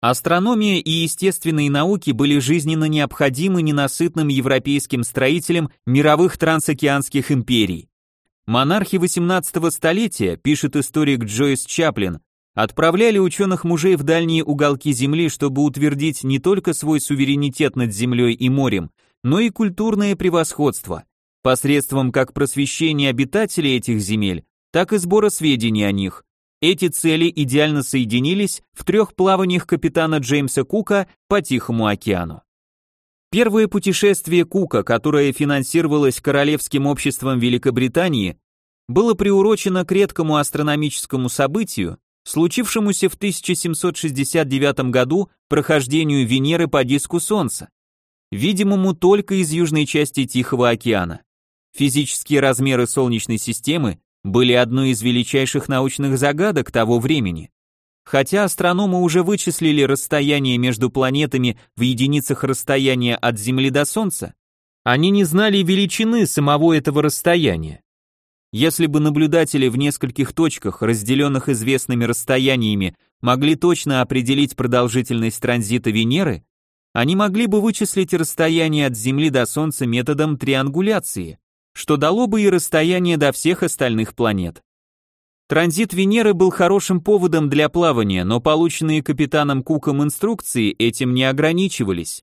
Астрономия и естественные науки были жизненно необходимы ненасытным европейским строителям мировых трансокеанских империй. Монархи 18 столетия, пишет историк Джойс Чаплин, отправляли ученых мужей в дальние уголки Земли, чтобы утвердить не только свой суверенитет над землей и морем, но и культурное превосходство, посредством как просвещения обитателей этих земель, так и сбора сведений о них, эти цели идеально соединились в трех плаваниях капитана Джеймса Кука по Тихому океану. Первое путешествие Кука, которое финансировалось Королевским обществом Великобритании, было приурочено к редкому астрономическому событию, случившемуся в 1769 году прохождению Венеры по диску Солнца, видимому только из южной части Тихого океана. Физические размеры Солнечной системы были одной из величайших научных загадок того времени. Хотя астрономы уже вычислили расстояние между планетами в единицах расстояния от Земли до Солнца, они не знали величины самого этого расстояния. Если бы наблюдатели в нескольких точках, разделенных известными расстояниями, могли точно определить продолжительность транзита Венеры, они могли бы вычислить расстояние от Земли до Солнца методом триангуляции, что дало бы и расстояние до всех остальных планет. Транзит Венеры был хорошим поводом для плавания, но полученные капитаном Куком инструкции этим не ограничивались.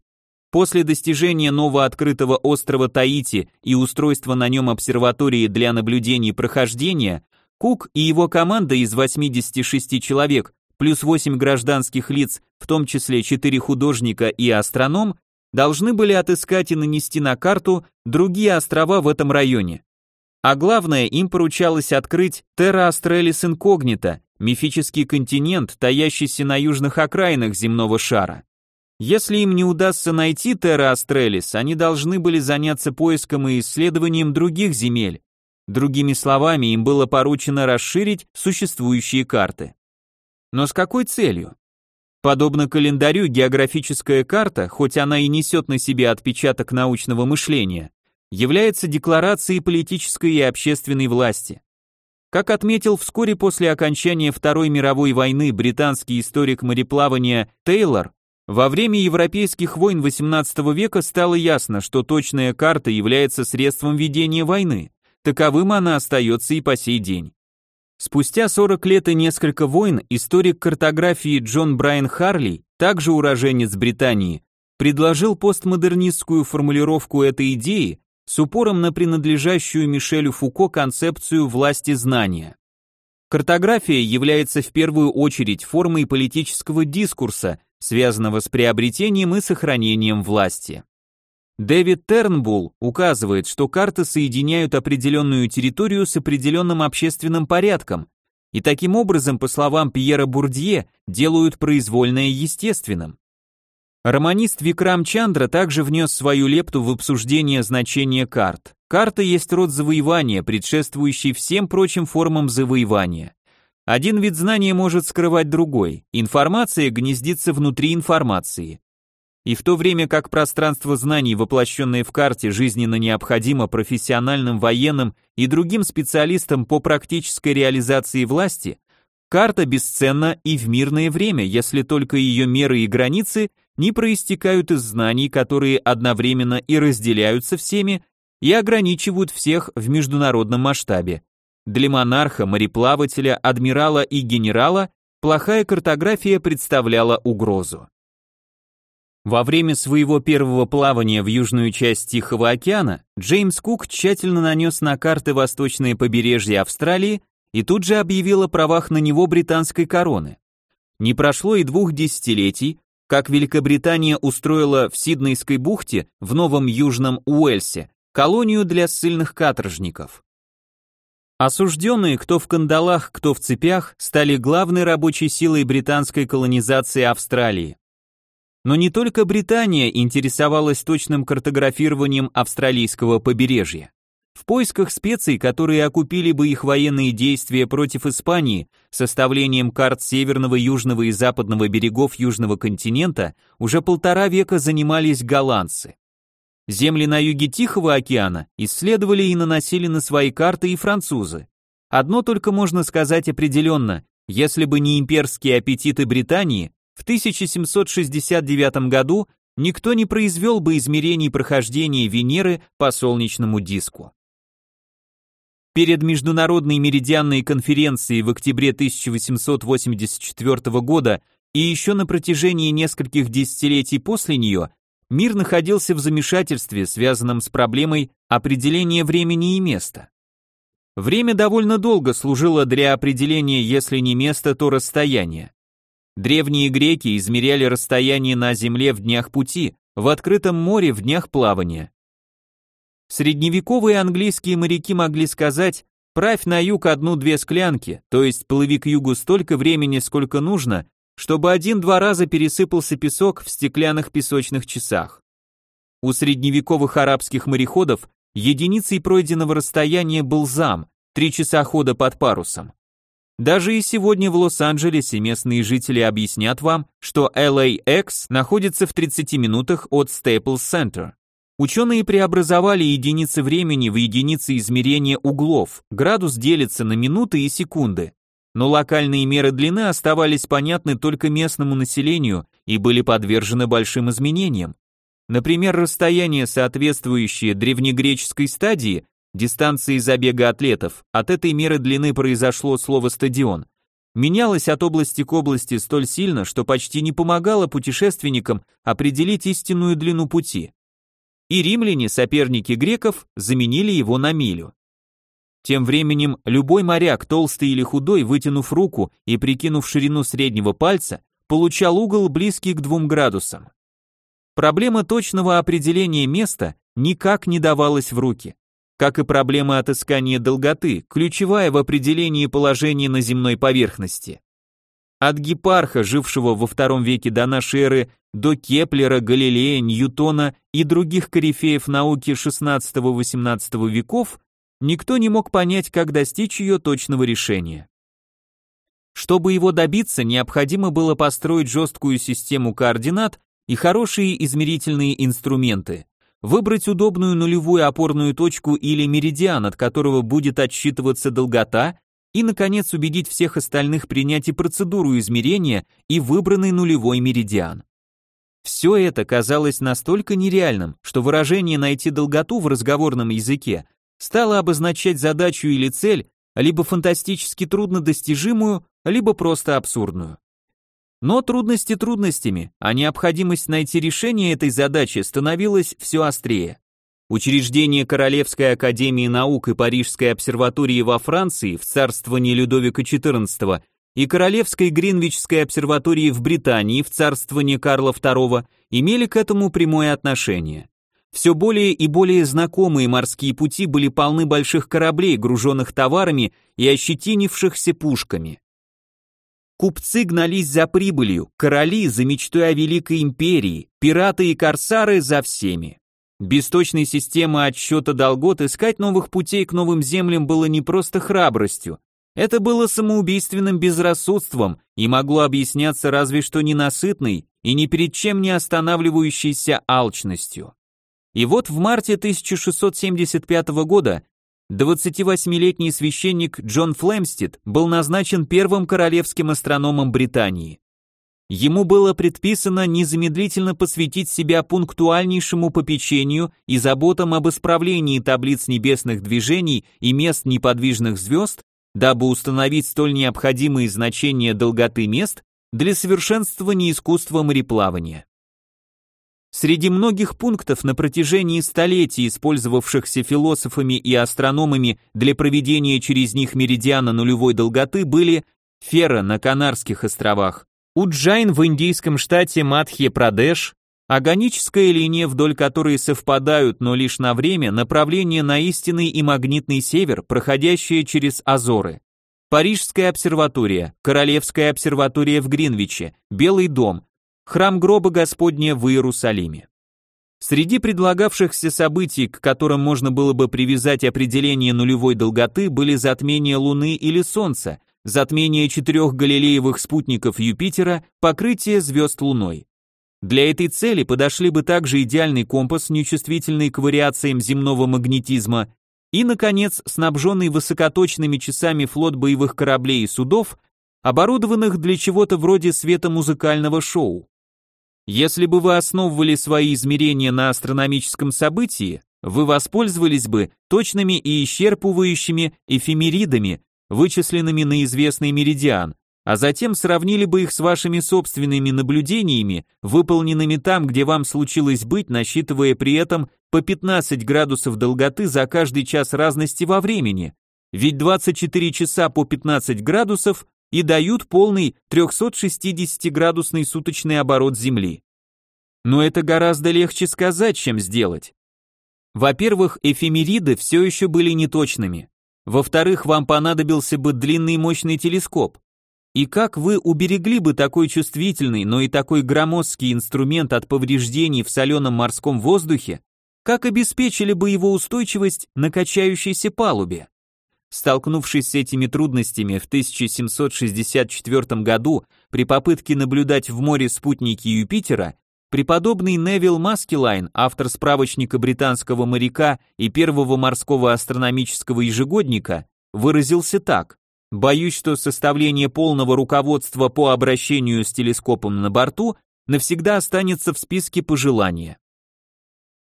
После достижения новооткрытого острова Таити и устройства на нем обсерватории для наблюдений прохождения, Кук и его команда из 86 человек плюс 8 гражданских лиц, в том числе 4 художника и астроном, должны были отыскать и нанести на карту другие острова в этом районе. А главное, им поручалось открыть Terra Australis Incognita, мифический континент, таящийся на южных окраинах земного шара. Если им не удастся найти Терра Астрелис, они должны были заняться поиском и исследованием других земель. Другими словами, им было поручено расширить существующие карты. Но с какой целью? Подобно календарю, географическая карта, хоть она и несет на себе отпечаток научного мышления, является декларацией политической и общественной власти. Как отметил вскоре после окончания Второй мировой войны британский историк мореплавания Тейлор, во время европейских войн XVIII века стало ясно, что точная карта является средством ведения войны. Таковым она остается и по сей день. Спустя 40 лет и несколько войн историк картографии Джон Брайан Харли, также уроженец Британии, предложил постмодернистскую формулировку этой идеи с упором на принадлежащую Мишелю Фуко концепцию власти знания. Картография является в первую очередь формой политического дискурса, связанного с приобретением и сохранением власти. Дэвид Тернбулл указывает, что карты соединяют определенную территорию с определенным общественным порядком, и таким образом, по словам Пьера Бурдье, делают произвольное естественным. Романист Викрам Чандра также внес свою лепту в обсуждение значения карт. Карта есть род завоевания, предшествующий всем прочим формам завоевания. Один вид знания может скрывать другой. Информация гнездится внутри информации. И в то время как пространство знаний, воплощенное в карте, жизненно необходимо профессиональным военным и другим специалистам по практической реализации власти, карта бесценна и в мирное время, если только ее меры и границы не проистекают из знаний, которые одновременно и разделяются всеми, и ограничивают всех в международном масштабе. Для монарха, мореплавателя, адмирала и генерала плохая картография представляла угрозу. Во время своего первого плавания в южную часть Тихого океана Джеймс Кук тщательно нанес на карты восточное побережье Австралии и тут же объявил о правах на него британской короны. Не прошло и двух десятилетий, как Великобритания устроила в Сиднейской бухте в Новом Южном Уэльсе колонию для ссыльных каторжников. Осужденные, кто в кандалах, кто в цепях, стали главной рабочей силой британской колонизации Австралии. Но не только Британия интересовалась точным картографированием австралийского побережья. В поисках специй, которые окупили бы их военные действия против Испании, составлением карт северного, южного и западного берегов южного континента уже полтора века занимались голландцы. Земли на юге Тихого океана исследовали и наносили на свои карты и французы. Одно только можно сказать определенно, если бы не имперские аппетиты Британии, в 1769 году никто не произвел бы измерений прохождения Венеры по солнечному диску. Перед Международной меридианной конференцией в октябре 1884 года и еще на протяжении нескольких десятилетий после нее мир находился в замешательстве, связанном с проблемой определения времени и места. Время довольно долго служило для определения, если не места, то расстояния. Древние греки измеряли расстояние на Земле в днях пути, в открытом море в днях плавания. Средневековые английские моряки могли сказать, Правь на юг одну-две склянки, то есть плыви к югу столько времени, сколько нужно, чтобы один-два раза пересыпался песок в стеклянных песочных часах. У средневековых арабских мореходов единицей пройденного расстояния был зам, три часа хода под парусом. Даже и сегодня в Лос-Анджелесе местные жители объяснят вам, что LAX находится в 30 минутах от Staples Center. Ученые преобразовали единицы времени в единицы измерения углов, градус делится на минуты и секунды. Но локальные меры длины оставались понятны только местному населению и были подвержены большим изменениям. Например, расстояние, соответствующее древнегреческой стадии, дистанции забега атлетов, от этой меры длины произошло слово «стадион», менялось от области к области столь сильно, что почти не помогало путешественникам определить истинную длину пути и римляне, соперники греков, заменили его на милю. Тем временем любой моряк, толстый или худой, вытянув руку и прикинув ширину среднего пальца, получал угол близкий к двум градусам. Проблема точного определения места никак не давалась в руки, как и проблема отыскания долготы, ключевая в определении положения на земной поверхности. От Гипарха, жившего во втором веке до нашей эры, до Кеплера, Галилея, Ньютона и других корифеев науки XVI-XVIII веков, никто не мог понять, как достичь ее точного решения. Чтобы его добиться, необходимо было построить жесткую систему координат и хорошие измерительные инструменты, выбрать удобную нулевую опорную точку или меридиан, от которого будет отсчитываться долгота, и, наконец, убедить всех остальных принять и процедуру измерения, и выбранный нулевой меридиан. Все это казалось настолько нереальным, что выражение «найти долготу» в разговорном языке стало обозначать задачу или цель, либо фантастически труднодостижимую, либо просто абсурдную. Но трудности трудностями, а необходимость найти решение этой задачи становилась все острее. Учреждение Королевской академии наук и Парижской обсерватории во Франции в царствовании Людовика XIV и Королевской Гринвичской обсерватории в Британии в царствовании Карла II имели к этому прямое отношение. Все более и более знакомые морские пути были полны больших кораблей, груженных товарами и ощетинившихся пушками. Купцы гнались за прибылью, короли за мечтой о великой империи, пираты и корсары за всеми. Без точной системы отсчета долгот искать новых путей к новым землям было не просто храбростью. Это было самоубийственным безрассудством и могло объясняться разве что ненасытной и ни перед чем не останавливающейся алчностью. И вот в марте 1675 года 28-летний священник Джон Флемстед был назначен первым королевским астрономом Британии. Ему было предписано незамедлительно посвятить себя пунктуальнейшему попечению и заботам об исправлении таблиц небесных движений и мест неподвижных звезд, дабы установить столь необходимые значения долготы мест для совершенствования искусства мореплавания. Среди многих пунктов на протяжении столетий, использовавшихся философами и астрономами для проведения через них меридиана нулевой долготы, были Ферро на Канарских островах, Уджайн в индийском штате Мадхья-Прадеш, агоническая линия, вдоль которой совпадают, но лишь на время, направление на истинный и магнитный север, проходящее через Азоры. Парижская обсерватория, Королевская обсерватория в Гринвиче, Белый дом, храм гроба Господня в Иерусалиме. Среди предлагавшихся событий, к которым можно было бы привязать определение нулевой долготы, были затмение Луны или Солнца, затмение четырех галилеевых спутников Юпитера, покрытие звезд Луной. Для этой цели подошли бы также идеальный компас, нечувствительный к вариациям земного магнетизма, и, наконец, снабженный высокоточными часами флот боевых кораблей и судов, оборудованных для чего-то вроде светомузыкального шоу. Если бы вы основывали свои измерения на астрономическом событии, вы воспользовались бы точными и исчерпывающими эфемеридами, вычисленными на известный меридиан, а затем сравнили бы их с вашими собственными наблюдениями, выполненными там, где вам случилось быть, насчитывая при этом по 15 градусов долготы за каждый час разности во времени. Ведь 24 часа по 15 градусов и дают полный 360-градусный суточный оборот Земли. Но это гораздо легче сказать, чем сделать. Во-первых, эфемериды все еще были неточными. Во-вторых, вам понадобился бы длинный мощный телескоп. И как вы уберегли бы такой чувствительный, но и такой громоздкий инструмент от повреждений в соленом морском воздухе, как обеспечили бы его устойчивость на качающейся палубе? Столкнувшись с этими трудностями в 1764 году при попытке наблюдать в море спутники Юпитера, преподобный Невил Маскилайн, автор справочника британского моряка и первого морского астрономического ежегодника, выразился так: Боюсь, что составление полного руководства по обращению с телескопом на борту навсегда останется в списке пожелания.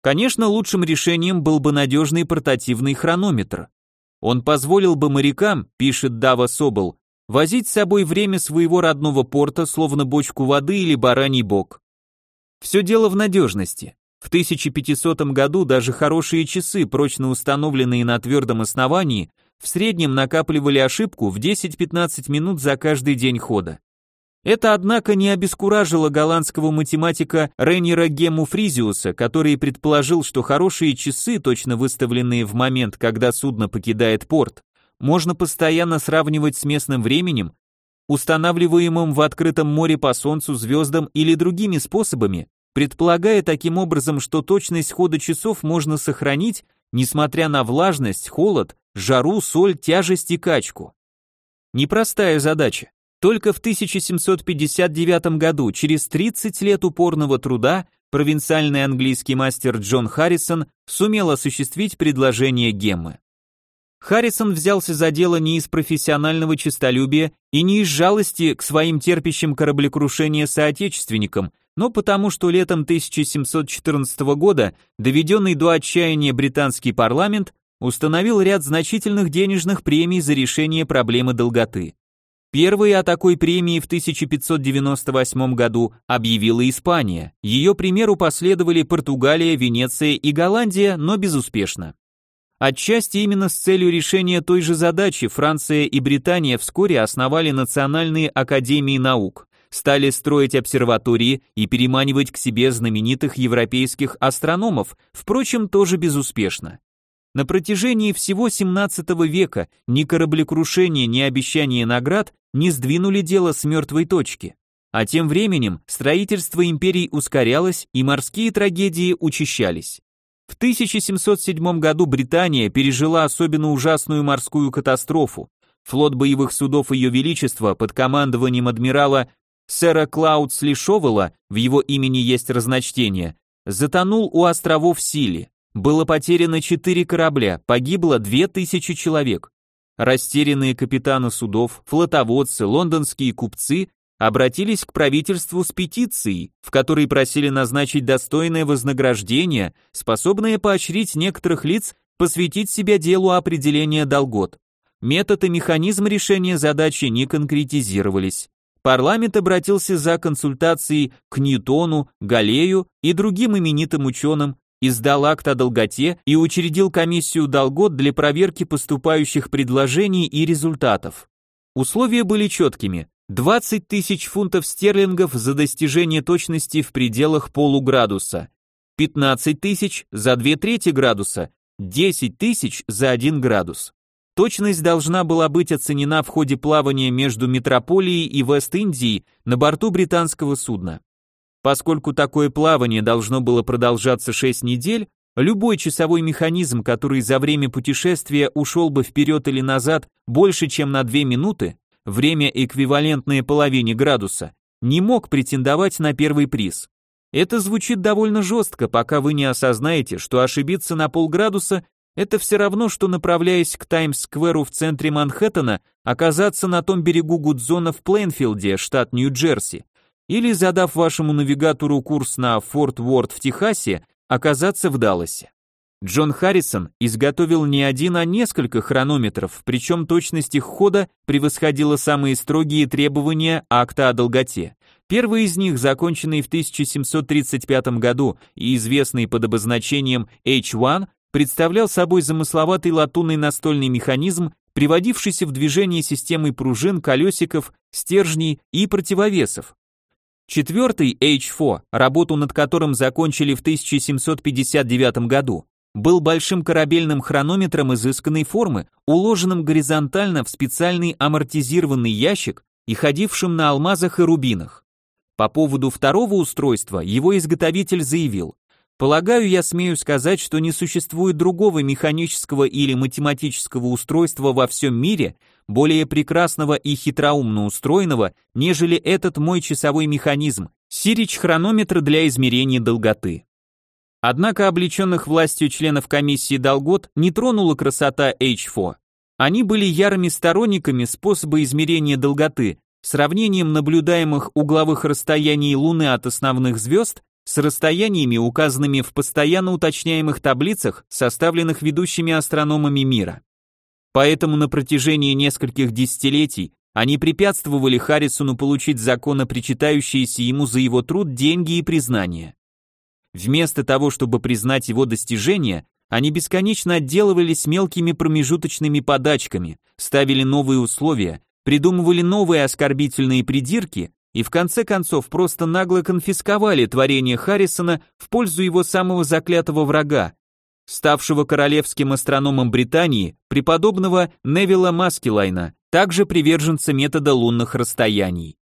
Конечно, лучшим решением был бы надежный портативный хронометр. Он позволил бы морякам, пишет Дава Собол, возить с собой время своего родного порта, словно бочку воды или бараний бок. Все дело в надежности. В 1500 году даже хорошие часы, прочно установленные на твердом основании, в среднем накапливали ошибку в 10-15 минут за каждый день хода. Это, однако, не обескуражило голландского математика Рейнера Гему Фризиуса, который предположил, что хорошие часы, точно выставленные в момент, когда судно покидает порт, можно постоянно сравнивать с местным временем, устанавливаемым в открытом море по солнцу, звездам или другими способами, предполагая таким образом, что точность хода часов можно сохранить, несмотря на влажность, холод, жару, соль, тяжесть и качку. Непростая задача. Только в 1759 году, через 30 лет упорного труда, провинциальный английский мастер Джон Харрисон сумел осуществить предложение Геммы. Харрисон взялся за дело не из профессионального честолюбия и не из жалости к своим терпящим кораблекрушение соотечественникам, но потому что летом 1714 года доведенный до отчаяния британский парламент установил ряд значительных денежных премий за решение проблемы долготы. Первой о такой премии в 1598 году объявила Испания. Ее примеру последовали Португалия, Венеция и Голландия, но безуспешно. Отчасти именно с целью решения той же задачи Франция и Британия вскоре основали национальные академии наук, стали строить обсерватории и переманивать к себе знаменитых европейских астрономов, впрочем, тоже безуспешно. На протяжении всего 17 века ни кораблекрушение, ни обещание наград не сдвинули дело с мертвой точки. А тем временем строительство империй ускорялось и морские трагедии учащались. В 1707 году Британия пережила особенно ужасную морскую катастрофу. Флот боевых судов Ее Величества под командованием адмирала сэра Клаудсли Шовела, в его имени есть разночтение, затонул у островов Сили. Было потеряно четыре корабля, погибло две тысячи человек. Растерянные капитаны судов, флотоводцы, лондонские купцы обратились к правительству с петицией, в которой просили назначить достойное вознаграждение, способное поощрить некоторых лиц посвятить себя делу определения долгот. Метод и механизм решения задачи не конкретизировались. Парламент обратился за консультацией к Ньютону, Галлею и другим именитым ученым, издал акт о долготе и учредил комиссию долгот для проверки поступающих предложений и результатов. Условия были четкими. 20 тысяч фунтов стерлингов за достижение точности в пределах полуградуса, 15 тысяч за две трети градуса, 10 тысяч за 1 градус. Точность должна была быть оценена в ходе плавания между метрополией и Вест-Индией на борту британского судна. Поскольку такое плавание должно было продолжаться 6 недель, любой часовой механизм, который за время путешествия ушел бы вперед или назад больше, чем на 2 минуты, время эквивалентное половине градуса, не мог претендовать на первый приз. Это звучит довольно жестко, пока вы не осознаете, что ошибиться на полградуса это все равно, что направляясь к Таймс-скверу в центре Манхэттена, оказаться на том берегу Гудзона в Плейнфилде, штат Нью-Джерси, или, задав вашему навигатору курс на Форт Уорд в Техасе, оказаться в Далласе. Джон Харрисон изготовил не один, а несколько хронометров, причем точность их хода превосходила самые строгие требования акта о долготе. Первый из них, законченный в 1735 году и известный под обозначением H1, представлял собой замысловатый латунный настольный механизм, приводившийся в движение системой пружин, колесиков, стержней и противовесов. Четвертый H4, работу над которым закончили в 1759 году, был большим корабельным хронометром изысканной формы, уложенным горизонтально в специальный амортизированный ящик и ходившим на алмазах и рубинах. По поводу второго устройства его изготовитель заявил, Полагаю, я смею сказать, что не существует другого механического или математического устройства во всем мире, более прекрасного и хитроумно устроенного, нежели этот мой часовой механизм, сирич-хронометр для измерения долготы. Однако облеченных властью членов комиссии Долгот не тронула красота H4. Они были ярыми сторонниками способа измерения долготы, сравнением наблюдаемых угловых расстояний Луны от основных звезд с расстояниями, указанными в постоянно уточняемых таблицах, составленных ведущими астрономами мира. Поэтому на протяжении нескольких десятилетий они препятствовали Харрисону получить законно причитающиеся ему за его труд деньги и признание. Вместо того, чтобы признать его достижения, они бесконечно отделывались мелкими промежуточными подачками, ставили новые условия, придумывали новые оскорбительные придирки и в конце концов просто нагло конфисковали творение Харрисона в пользу его самого заклятого врага, ставшего королевским астрономом Британии, преподобного Невилла Маскилайна, также приверженца метода лунных расстояний.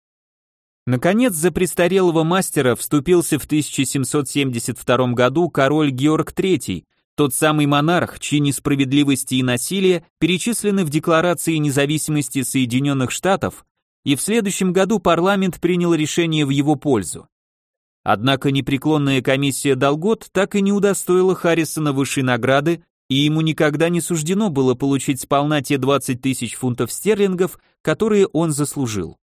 Наконец, за престарелого мастера вступился в 1772 году король Георг III, тот самый монарх, чьи несправедливости и насилие перечислены в Декларации независимости Соединенных Штатов, и в следующем году парламент принял решение в его пользу. Однако непреклонная комиссия Долгот так и не удостоила Харрисона высшей награды, и ему никогда не суждено было получить сполна те 20 тысяч фунтов стерлингов, которые он заслужил.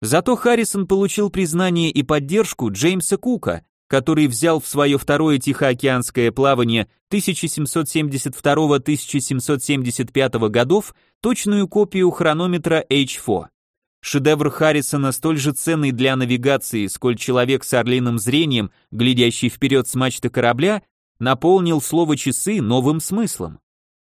Зато Харрисон получил признание и поддержку Джеймса Кука, который взял в свое второе Тихоокеанское плавание 1772-1775 годов точную копию хронометра H4. Шедевр Харрисона столь же ценный для навигации, сколь человек с орлиным зрением, глядящий вперед с мачты корабля, наполнил слово «часы» новым смыслом.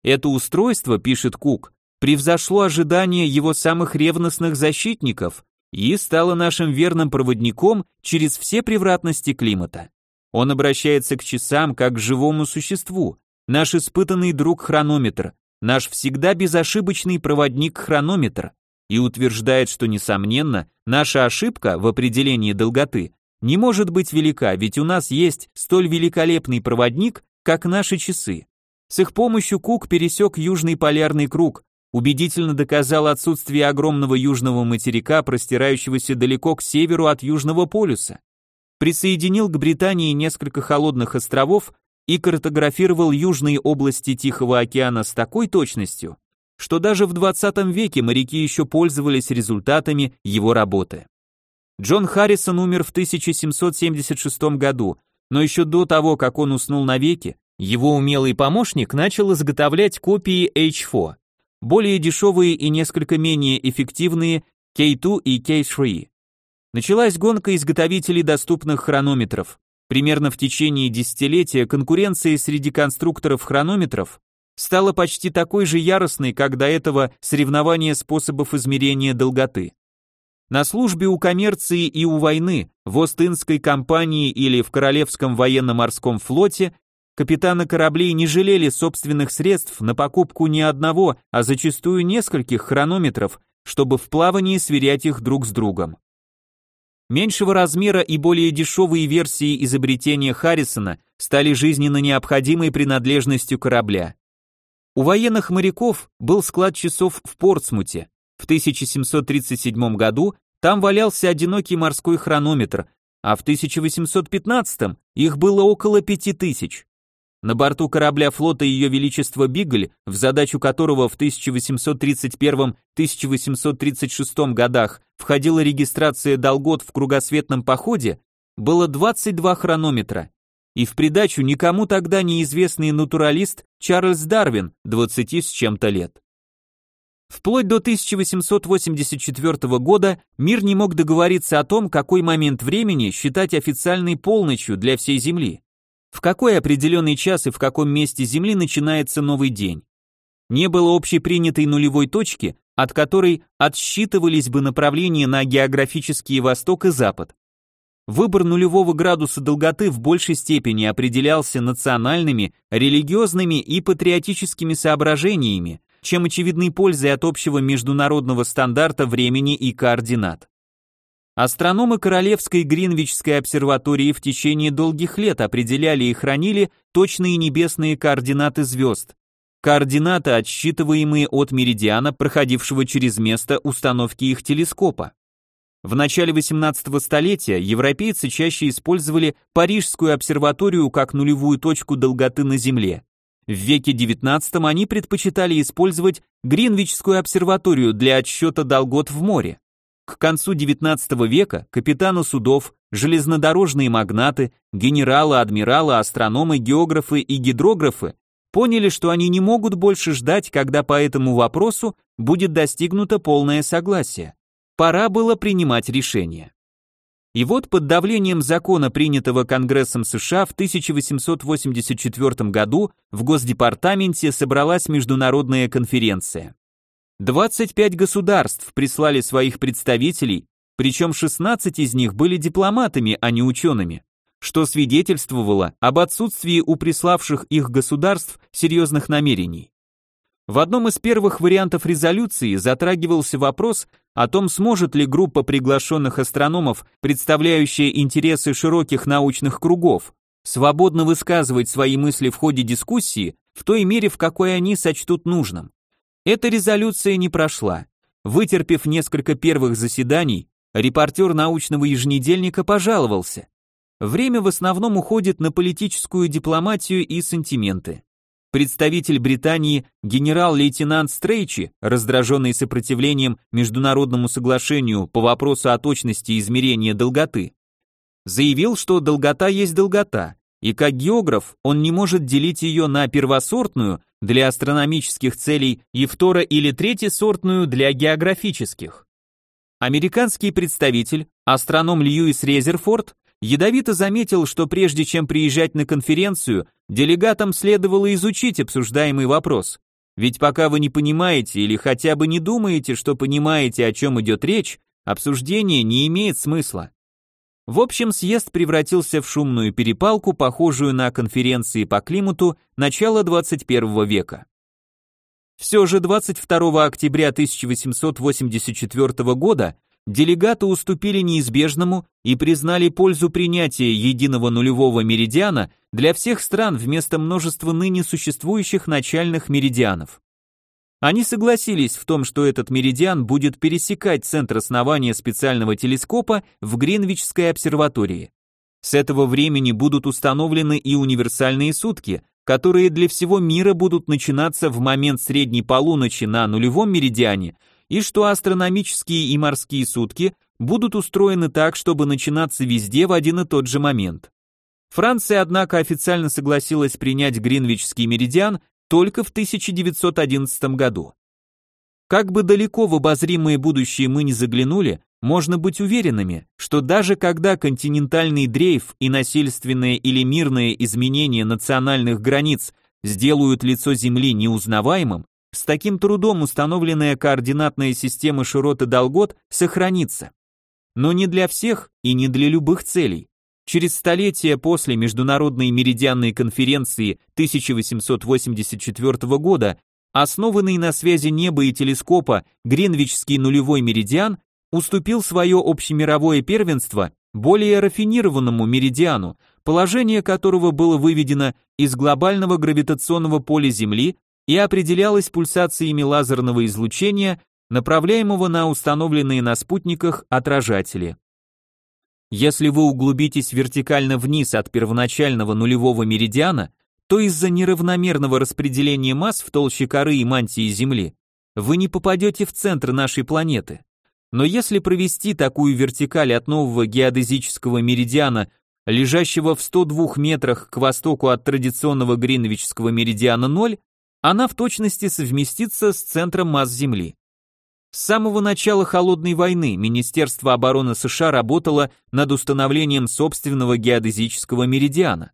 Это устройство, пишет Кук, превзошло ожидания его самых ревностных защитников и стало нашим верным проводником через все превратности климата. Он обращается к часам как к живому существу, наш испытанный друг-хронометр, наш всегда безошибочный проводник-хронометр, и утверждает, что, несомненно, наша ошибка в определении долготы не может быть велика, ведь у нас есть столь великолепный проводник, как наши часы. С их помощью Кук пересек южный полярный круг, убедительно доказал отсутствие огромного южного материка, простирающегося далеко к северу от Южного полюса. Присоединил к Британии несколько холодных островов и картографировал южные области Тихого океана с такой точностью, что даже в 20 веке моряки еще пользовались результатами его работы. Джон Харрисон умер в 1776 году, но еще до того, как он уснул навеки, его умелый помощник начал изготовлять копии H4, более дешевые и несколько менее эффективные K2 и K3. Началась гонка изготовителей доступных хронометров. Примерно в течение десятилетия конкуренция среди конструкторов хронометров стала почти такой же яростной, как до этого соревнование способов измерения долготы. На службе у коммерции и у войны, в Ост-Индской компании или в Королевском военно-морском флоте капитаны кораблей не жалели собственных средств на покупку не одного, а зачастую нескольких хронометров, чтобы в плавании сверять их друг с другом. Меньшего размера и более дешевые версии изобретения Харрисона стали жизненно необходимой принадлежностью корабля. У военных моряков был склад часов в Портсмуте. В 1737 году там валялся одинокий морской хронометр, а в 1815 их было около 5000. На борту корабля флота Ее Величество Бигль, в задачу которого в 1831-1836 годах входила регистрация долгот в кругосветном походе, было 22 хронометра, и в придачу никому тогда неизвестный натуралист Чарльз Дарвин, 20 с чем-то лет. Вплоть до 1884 года мир не мог договориться о том, какой момент времени считать официальной полночью для всей Земли. В какой определенный час и в каком месте Земли начинается новый день. Не было общепринятой нулевой точки, от которой отсчитывались бы направления на географические восток и запад. Выбор нулевого градуса долготы в большей степени определялся национальными, религиозными и патриотическими соображениями, чем очевидной пользой от общего международного стандарта времени и координат. Астрономы Королевской Гринвичской обсерватории в течение долгих лет определяли и хранили точные небесные координаты звезд, координаты, отсчитываемые от меридиана, проходившего через место установки их телескопа. В начале 18 столетия европейцы чаще использовали Парижскую обсерваторию как нулевую точку долготы на Земле. В веке XIX они предпочитали использовать Гринвичскую обсерваторию для отсчета долгот в море. К концу XIX века капитаны судов, железнодорожные магнаты, генералы, адмиралы, астрономы, географы и гидрографы поняли, что они не могут больше ждать, когда по этому вопросу будет достигнуто полное согласие. Пора было принимать решение. И вот под давлением закона, принятого Конгрессом США в 1884 году, в Госдепартаменте собралась международная конференция. 25 государств прислали своих представителей, причем 16 из них были дипломатами, а не учеными, что свидетельствовало об отсутствии у приславших их государств серьезных намерений. В одном из первых вариантов резолюции затрагивался вопрос о том, сможет ли группа приглашенных астрономов, представляющая интересы широких научных кругов, свободно высказывать свои мысли в ходе дискуссии в той мере, в какой они сочтут нужным. Эта резолюция не прошла. Вытерпев несколько первых заседаний, репортер научного еженедельника пожаловался. Время в основном уходит на политическую дипломатию и сантименты. Представитель Британии генерал-лейтенант Стрейчи, раздраженный сопротивлением международному соглашению по вопросу о точности измерения долготы, заявил, что долгота есть долгота, и как географ он не может делить ее на первосортную для астрономических целей и второ- или третьесортную для географических. Американский представитель, астроном Льюис Резерфорд, ядовито заметил, что прежде чем приезжать на конференцию, делегатам следовало изучить обсуждаемый вопрос. Ведь пока вы не понимаете или хотя бы не думаете, что понимаете, о чем идет речь, обсуждение не имеет смысла. В общем, съезд превратился в шумную перепалку, похожую на конференции по климату начала 21 века. Все же 22 октября 1884 года делегаты уступили неизбежному и признали пользу принятия единого нулевого меридиана для всех стран вместо множества ныне существующих начальных меридианов. Они согласились в том, что этот меридиан будет пересекать центр основания специального телескопа в Гринвичской обсерватории. С этого времени будут установлены и универсальные сутки, которые для всего мира будут начинаться в момент средней полуночи на нулевом меридиане, и что астрономические и морские сутки будут устроены так, чтобы начинаться везде в один и тот же момент. Франция, однако, официально согласилась принять Гринвичский меридиан только в 1911 году. Как бы далеко в обозримое будущее мы не заглянули, можно быть уверенными, что даже когда континентальный дрейф и насильственное или мирное изменение национальных границ сделают лицо Земли неузнаваемым, с таким трудом установленная координатная система широты долгот сохранится. Но не для всех и не для любых целей. Через столетия после Международной меридианной конференции 1884 года, основанный на связи неба и телескопа Гринвичский нулевой меридиан уступил свое общемировое первенство более рафинированному меридиану, положение которого было выведено из глобального гравитационного поля Земли и определялось пульсациями лазерного излучения, направляемого на установленные на спутниках отражатели. Если вы углубитесь вертикально вниз от первоначального нулевого меридиана, то из-за неравномерного распределения масс в толще коры и мантии Земли вы не попадете в центр нашей планеты. Но если провести такую вертикаль от нового геодезического меридиана, лежащего в 102 метрах к востоку от традиционного гринвичского меридиана 0, она в точности совместится с центром масс Земли. С самого начала Холодной войны Министерство обороны США работало над установлением собственного геодезического меридиана.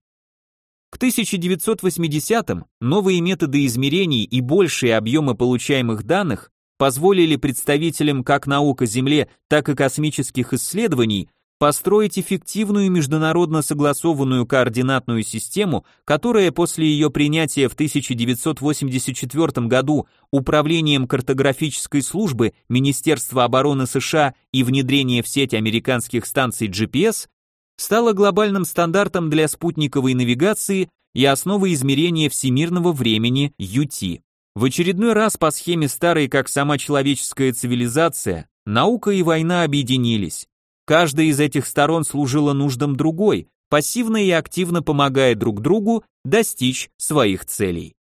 К 1980-м новые методы измерений и большие объемы получаемых данных позволили представителям как наук о Земле, так и космических исследований построить эффективную международно согласованную координатную систему, которая после ее принятия в 1984 году Управлением картографической службы Министерства обороны США и внедрения в сеть американских станций GPS стала глобальным стандартом для спутниковой навигации и основой измерения всемирного времени UT. В очередной раз по схеме старой, как сама человеческая цивилизация, наука и война объединились. Каждая из этих сторон служила нуждам другой, пассивно и активно помогая друг другу достичь своих целей.